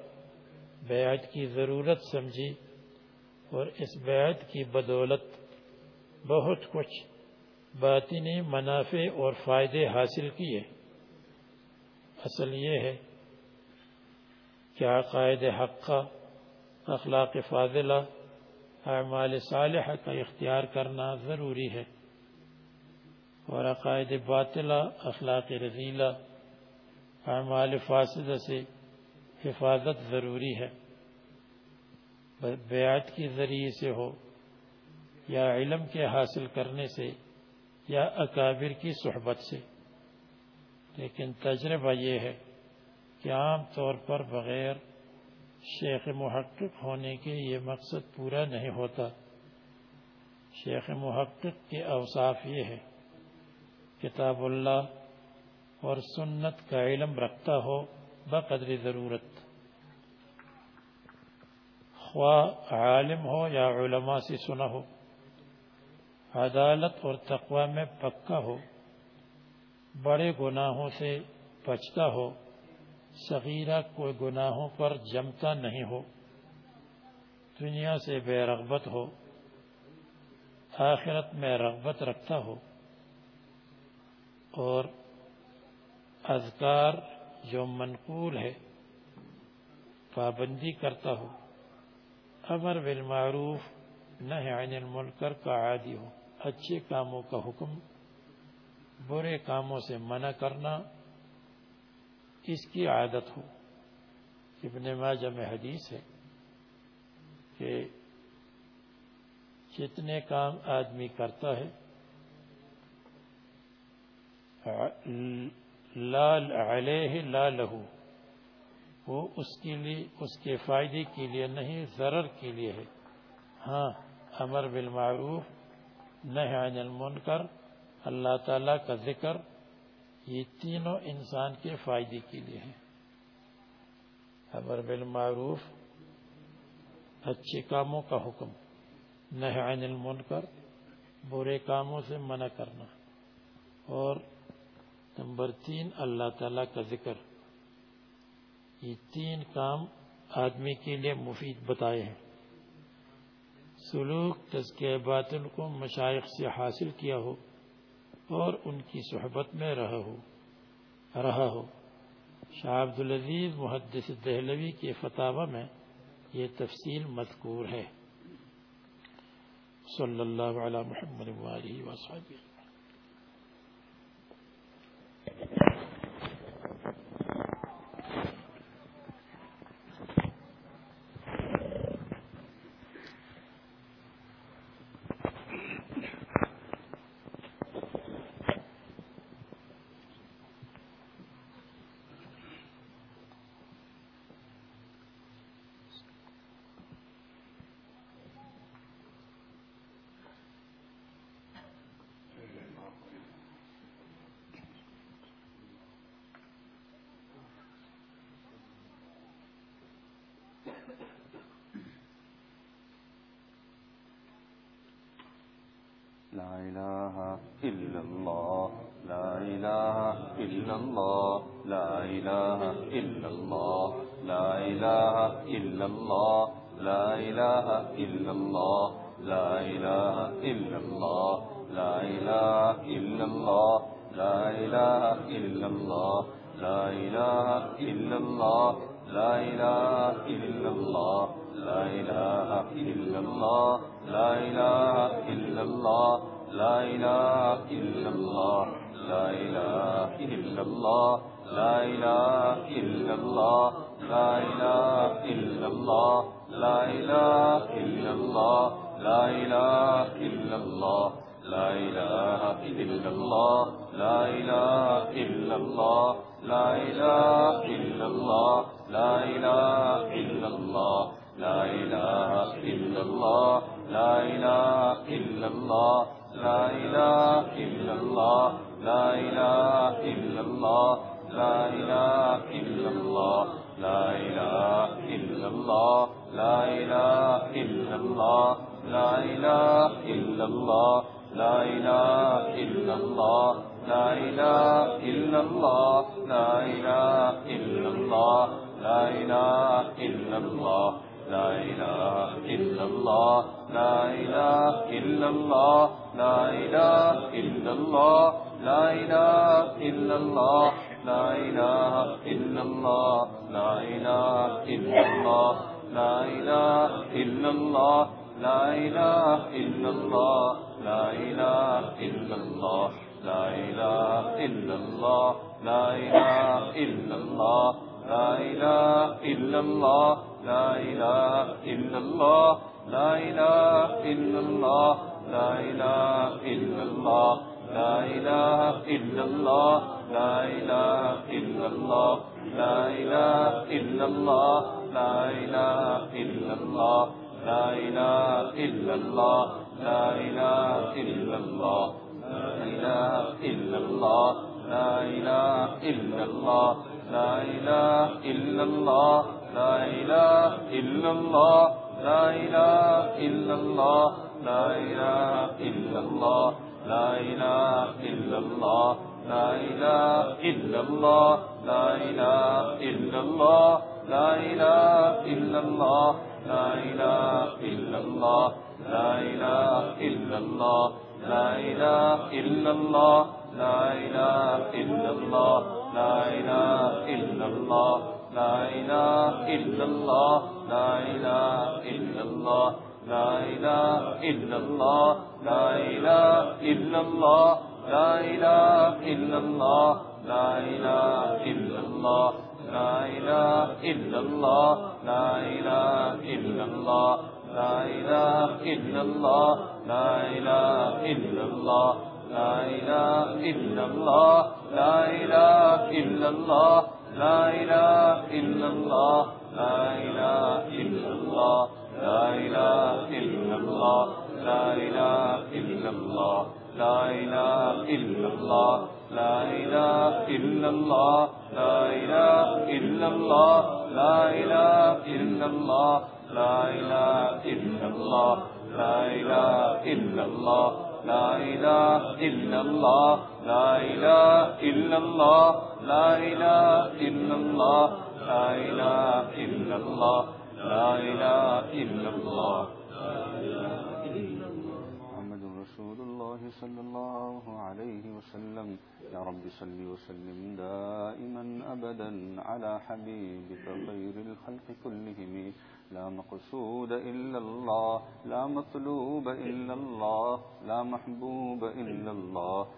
بیعت کی ضرورت سمجھی اور اس بیعت کی بدولت بہت کچھ باطنی منافع اور فائدے حاصل کیے۔ اصل یہ ہے کہ عقائد حقہ اخلاق فاضلہ اعمال صالحہ کا اختیار کرنا ضروری ہے۔ اور عقائد باطلہ، اخلاق رضیلہ اعمال فاسدہ سے حفاظت ضروری ہے۔ بیعت کی ذریعے سے ہو یا علم کے حاصل کرنے سے یا اکابر کی صحبت سے۔ لیکن تجربہ یہ ہے کہ عام طور پر بغیر شیخ محقق ہونے کے یہ مقصد پورا نہیں ہوتا۔ شیخ محقق کے اوصاف یہ ہے کتاب اللہ اور سنت کا علم رکھتا ہو بقدر ضرورت۔ خواہ عالم ہو یا علماء سے سنا ہو، عدالت اور تقوی میں پکا ہو، بڑے گناہوں سے بچتا ہو صغیرہ کوئی گناہوں پر جمتا نہیں ہو، دنیا سے بے رغبت ہو، آخرت میں رغبت رکھتا ہو، اور اذکار جو منقول ہے، پابندی کرتا ہو۔ امر بالمعروف نہ عن المنکر کا عادی ہو۔ اچھے کاموں کا حکم، برے کاموں سے منع کرنا اس کی عادت ہو۔ ابن ماجہ میں حدیث ہے کہ جتنے کام آدمی کرتا ہے، لال علیہ لا لہو وہ اس کے لیے، اس کے فائدے کے لیے نہیں، ضرر کے لیے ہے۔ ہاں امر بالمعروف نہ عن المنکر، اللہ تعالی کا ذکر یہ تینوں انسان کے فائدے کے لیے ہیں۔ امر بالمعروف، اچھے کاموں کا حکم نہ عن المنکر، برے کاموں سے منع کرنا۔ اور نمبر تین، اللہ تعالی کا ذکر۔ یہ تین کام آدمی کے لیے مفید بتائے ہیں۔ سلوک، تزکیہ باطن کو مشائق سے حاصل کیا ہو۔ اور ان کی صحبت میں رہا ہو رہا ہو۔ شاہ عبد العزیز محدث دہلوی کے فتح میں یہ تفصیل مذکور ہے۔ صلی اللہ علیہ محمد وآلہ لا إله إلا الله لا إله إلا الله لا إله إلا الله لا إله إلا الله لا إله إلا الله لا إله إلا الله لا إله إلا الله لا إله إلا الله لا إله إلا الله لا إله إلا الله لا إله إلا الله لا إله إلا الله لا إله إلا الله لا إله إلا الله لا إله إلا الله لا إله إلا الله لا إله إلا الله لا إله إلا الله لا إله إلا الله لا إله إلا الله لا إله إلا الله لا إله إلا الله لا إله إلا الله لا إله إلا الله لا إله إلا الله لا إله إلا الله لا إله إلا الله لا إله إلا الله لا إله إلا الله لا إله إلا الله لا إله إلا الله لا إله إلا الله لا إله إلا الله لا إله إلا الله لا إله إلا الله لا إله إلا الله لا إله إلا الله لا إله إلا الله لا إله إلا الله لا إله إلا الله لا إله إلا الله لا إله إلا الله لا إله إلا الله لا إله إلا الله لا إله إلا الله لا إله إلا الله لا إله إلا الله لا إله إلا الله لا إله إلا الله لا إله إلا الله لا إله إلا الله لا إله إلا الله لا إله إلا الله لا إله إلا الله لا إله إلا الله لا إله إلا الله لا إله إلا الله لا إله إلا الله لا إله إلا الله لا إله إلا الله لا إله إلا الله لا إله إلا الله لا إله إلا الله لا إله إلا الله لا إله إلا الله لا إله إلا الله لا إله إلا الله لا إله إلا الله لا إله إلا الله لا إله إلا الله لا إله إلا الله لا إله إلا الله لا إله إلا الله لا إله إلا الله لا إله إلا الله لا إله إلا الله لا إله إلا الله لا إله إلا الله لا إله إلا الله لا إله إلا الله لا إله إلا الله لا إله إلا الله لا إله إلا الله لا إله إلا الله لا إله إلا الله لا إله إلا الله لا إله إلا الله لا إله إلا الله لا إله إلا الله لا إله إلا الله لا إله إلا الله لا إله إلا الله لا إله إلا الله لا إله إلا الله لا إله إلا الله. لا إله إلا الله. لا إله إلا الله. محمد رسول الله صلى الله عليه وسلم. يا رب صل وسلم دائما أبدا على حبيبك خير الخلق كلهم. لا مقصود إلا الله. لا مطلوب إلا الله. لا محبوب إلا الله.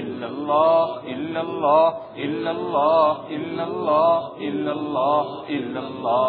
إلا الله إلا الله إلا الله إلا الله إلا الله إلا الله.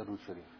درود شریف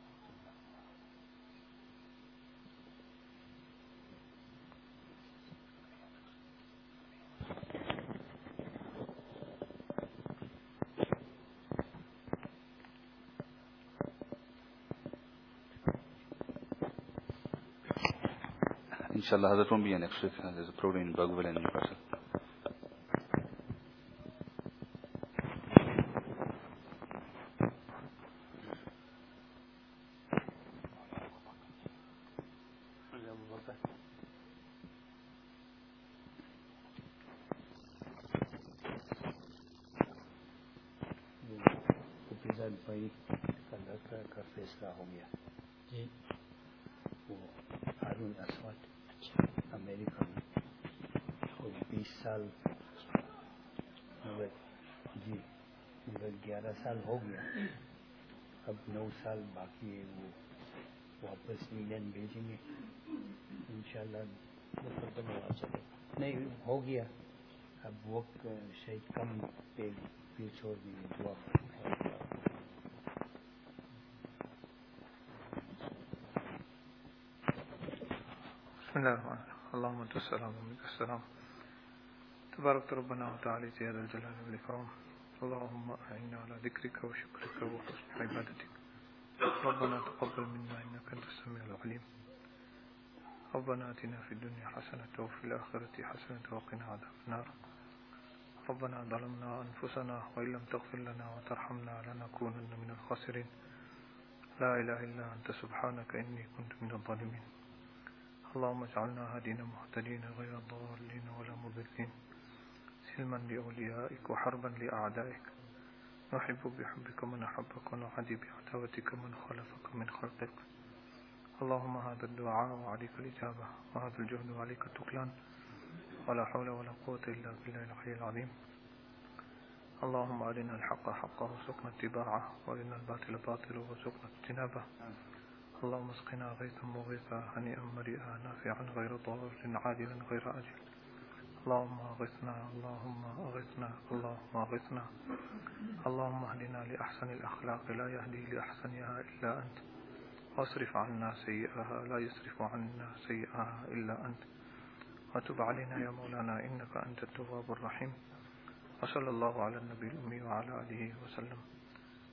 Inshallah, Hazrat won't be an extra. There's a program in Bagwell and Newcastle. کا فیصلہ ہو گیا جی وہ ہارون اسود امریکہ میں بیس سال مگر جی مگر گیارہ سال ہو گیا اب نو سال باقی ہے وہ واپس انگلینڈ بھیجیں گے انشاءاللہ مقدم ہوا چلے نہیں ہو گیا اب وقت شاید کم پہ پھر چھوڑ دیے دعا بسم الله اللهم انت السلام ومنك السلام. تبارك ربنا وتعالى يا ذا الجلال والاكرام اللهم أعنا على ذكرك وشكرك وحسن عبادتك. ربنا تقبل منا إنك أنت السميع العليم. ربنا آتنا في الدنيا حسنة وفي الآخرة حسنة وقنا عذاب النار. ربنا ظلمنا أنفسنا وإن لم تغفر لنا وترحمنا لنكونن من الخاسرين. لا إله إلا أنت سبحانك إني كنت من الظالمين. اللهم اجعلنا هادين مهتدين غير ضالين ولا مضلين. سلما لأوليائك وحربا لأعدائك. نحب بحبك من أحبك ونعادي بعداوتك من خلفك من خلقك. اللهم هذا الدعاء وعليك الإجابة وهذا الجهد وعليك التكلان ولا حول ولا قوة إلا بالله العلي العظيم. اللهم أرنا الحق حقا وارزقنا اتباعه وأرنا الباطل باطلا وارزقنا اجتنابه. اللهم اسقنا غيثا مغيثا هنيئا مريئا نافعا غير ضار عاجلا غير آجل. اللهم أغثنا اللهم أغثنا اللهم أغثنا. اللهم اهدنا لأحسن الأخلاق لا يهدي لأحسنها إلا أنت. واصرف عنا سيئها لا يصرف عنا سيئها إلا أنت. وتب علينا يا مولانا إنك أنت التواب الرحيم. وصلى الله على النبي الأمي وعلى آله وسلم.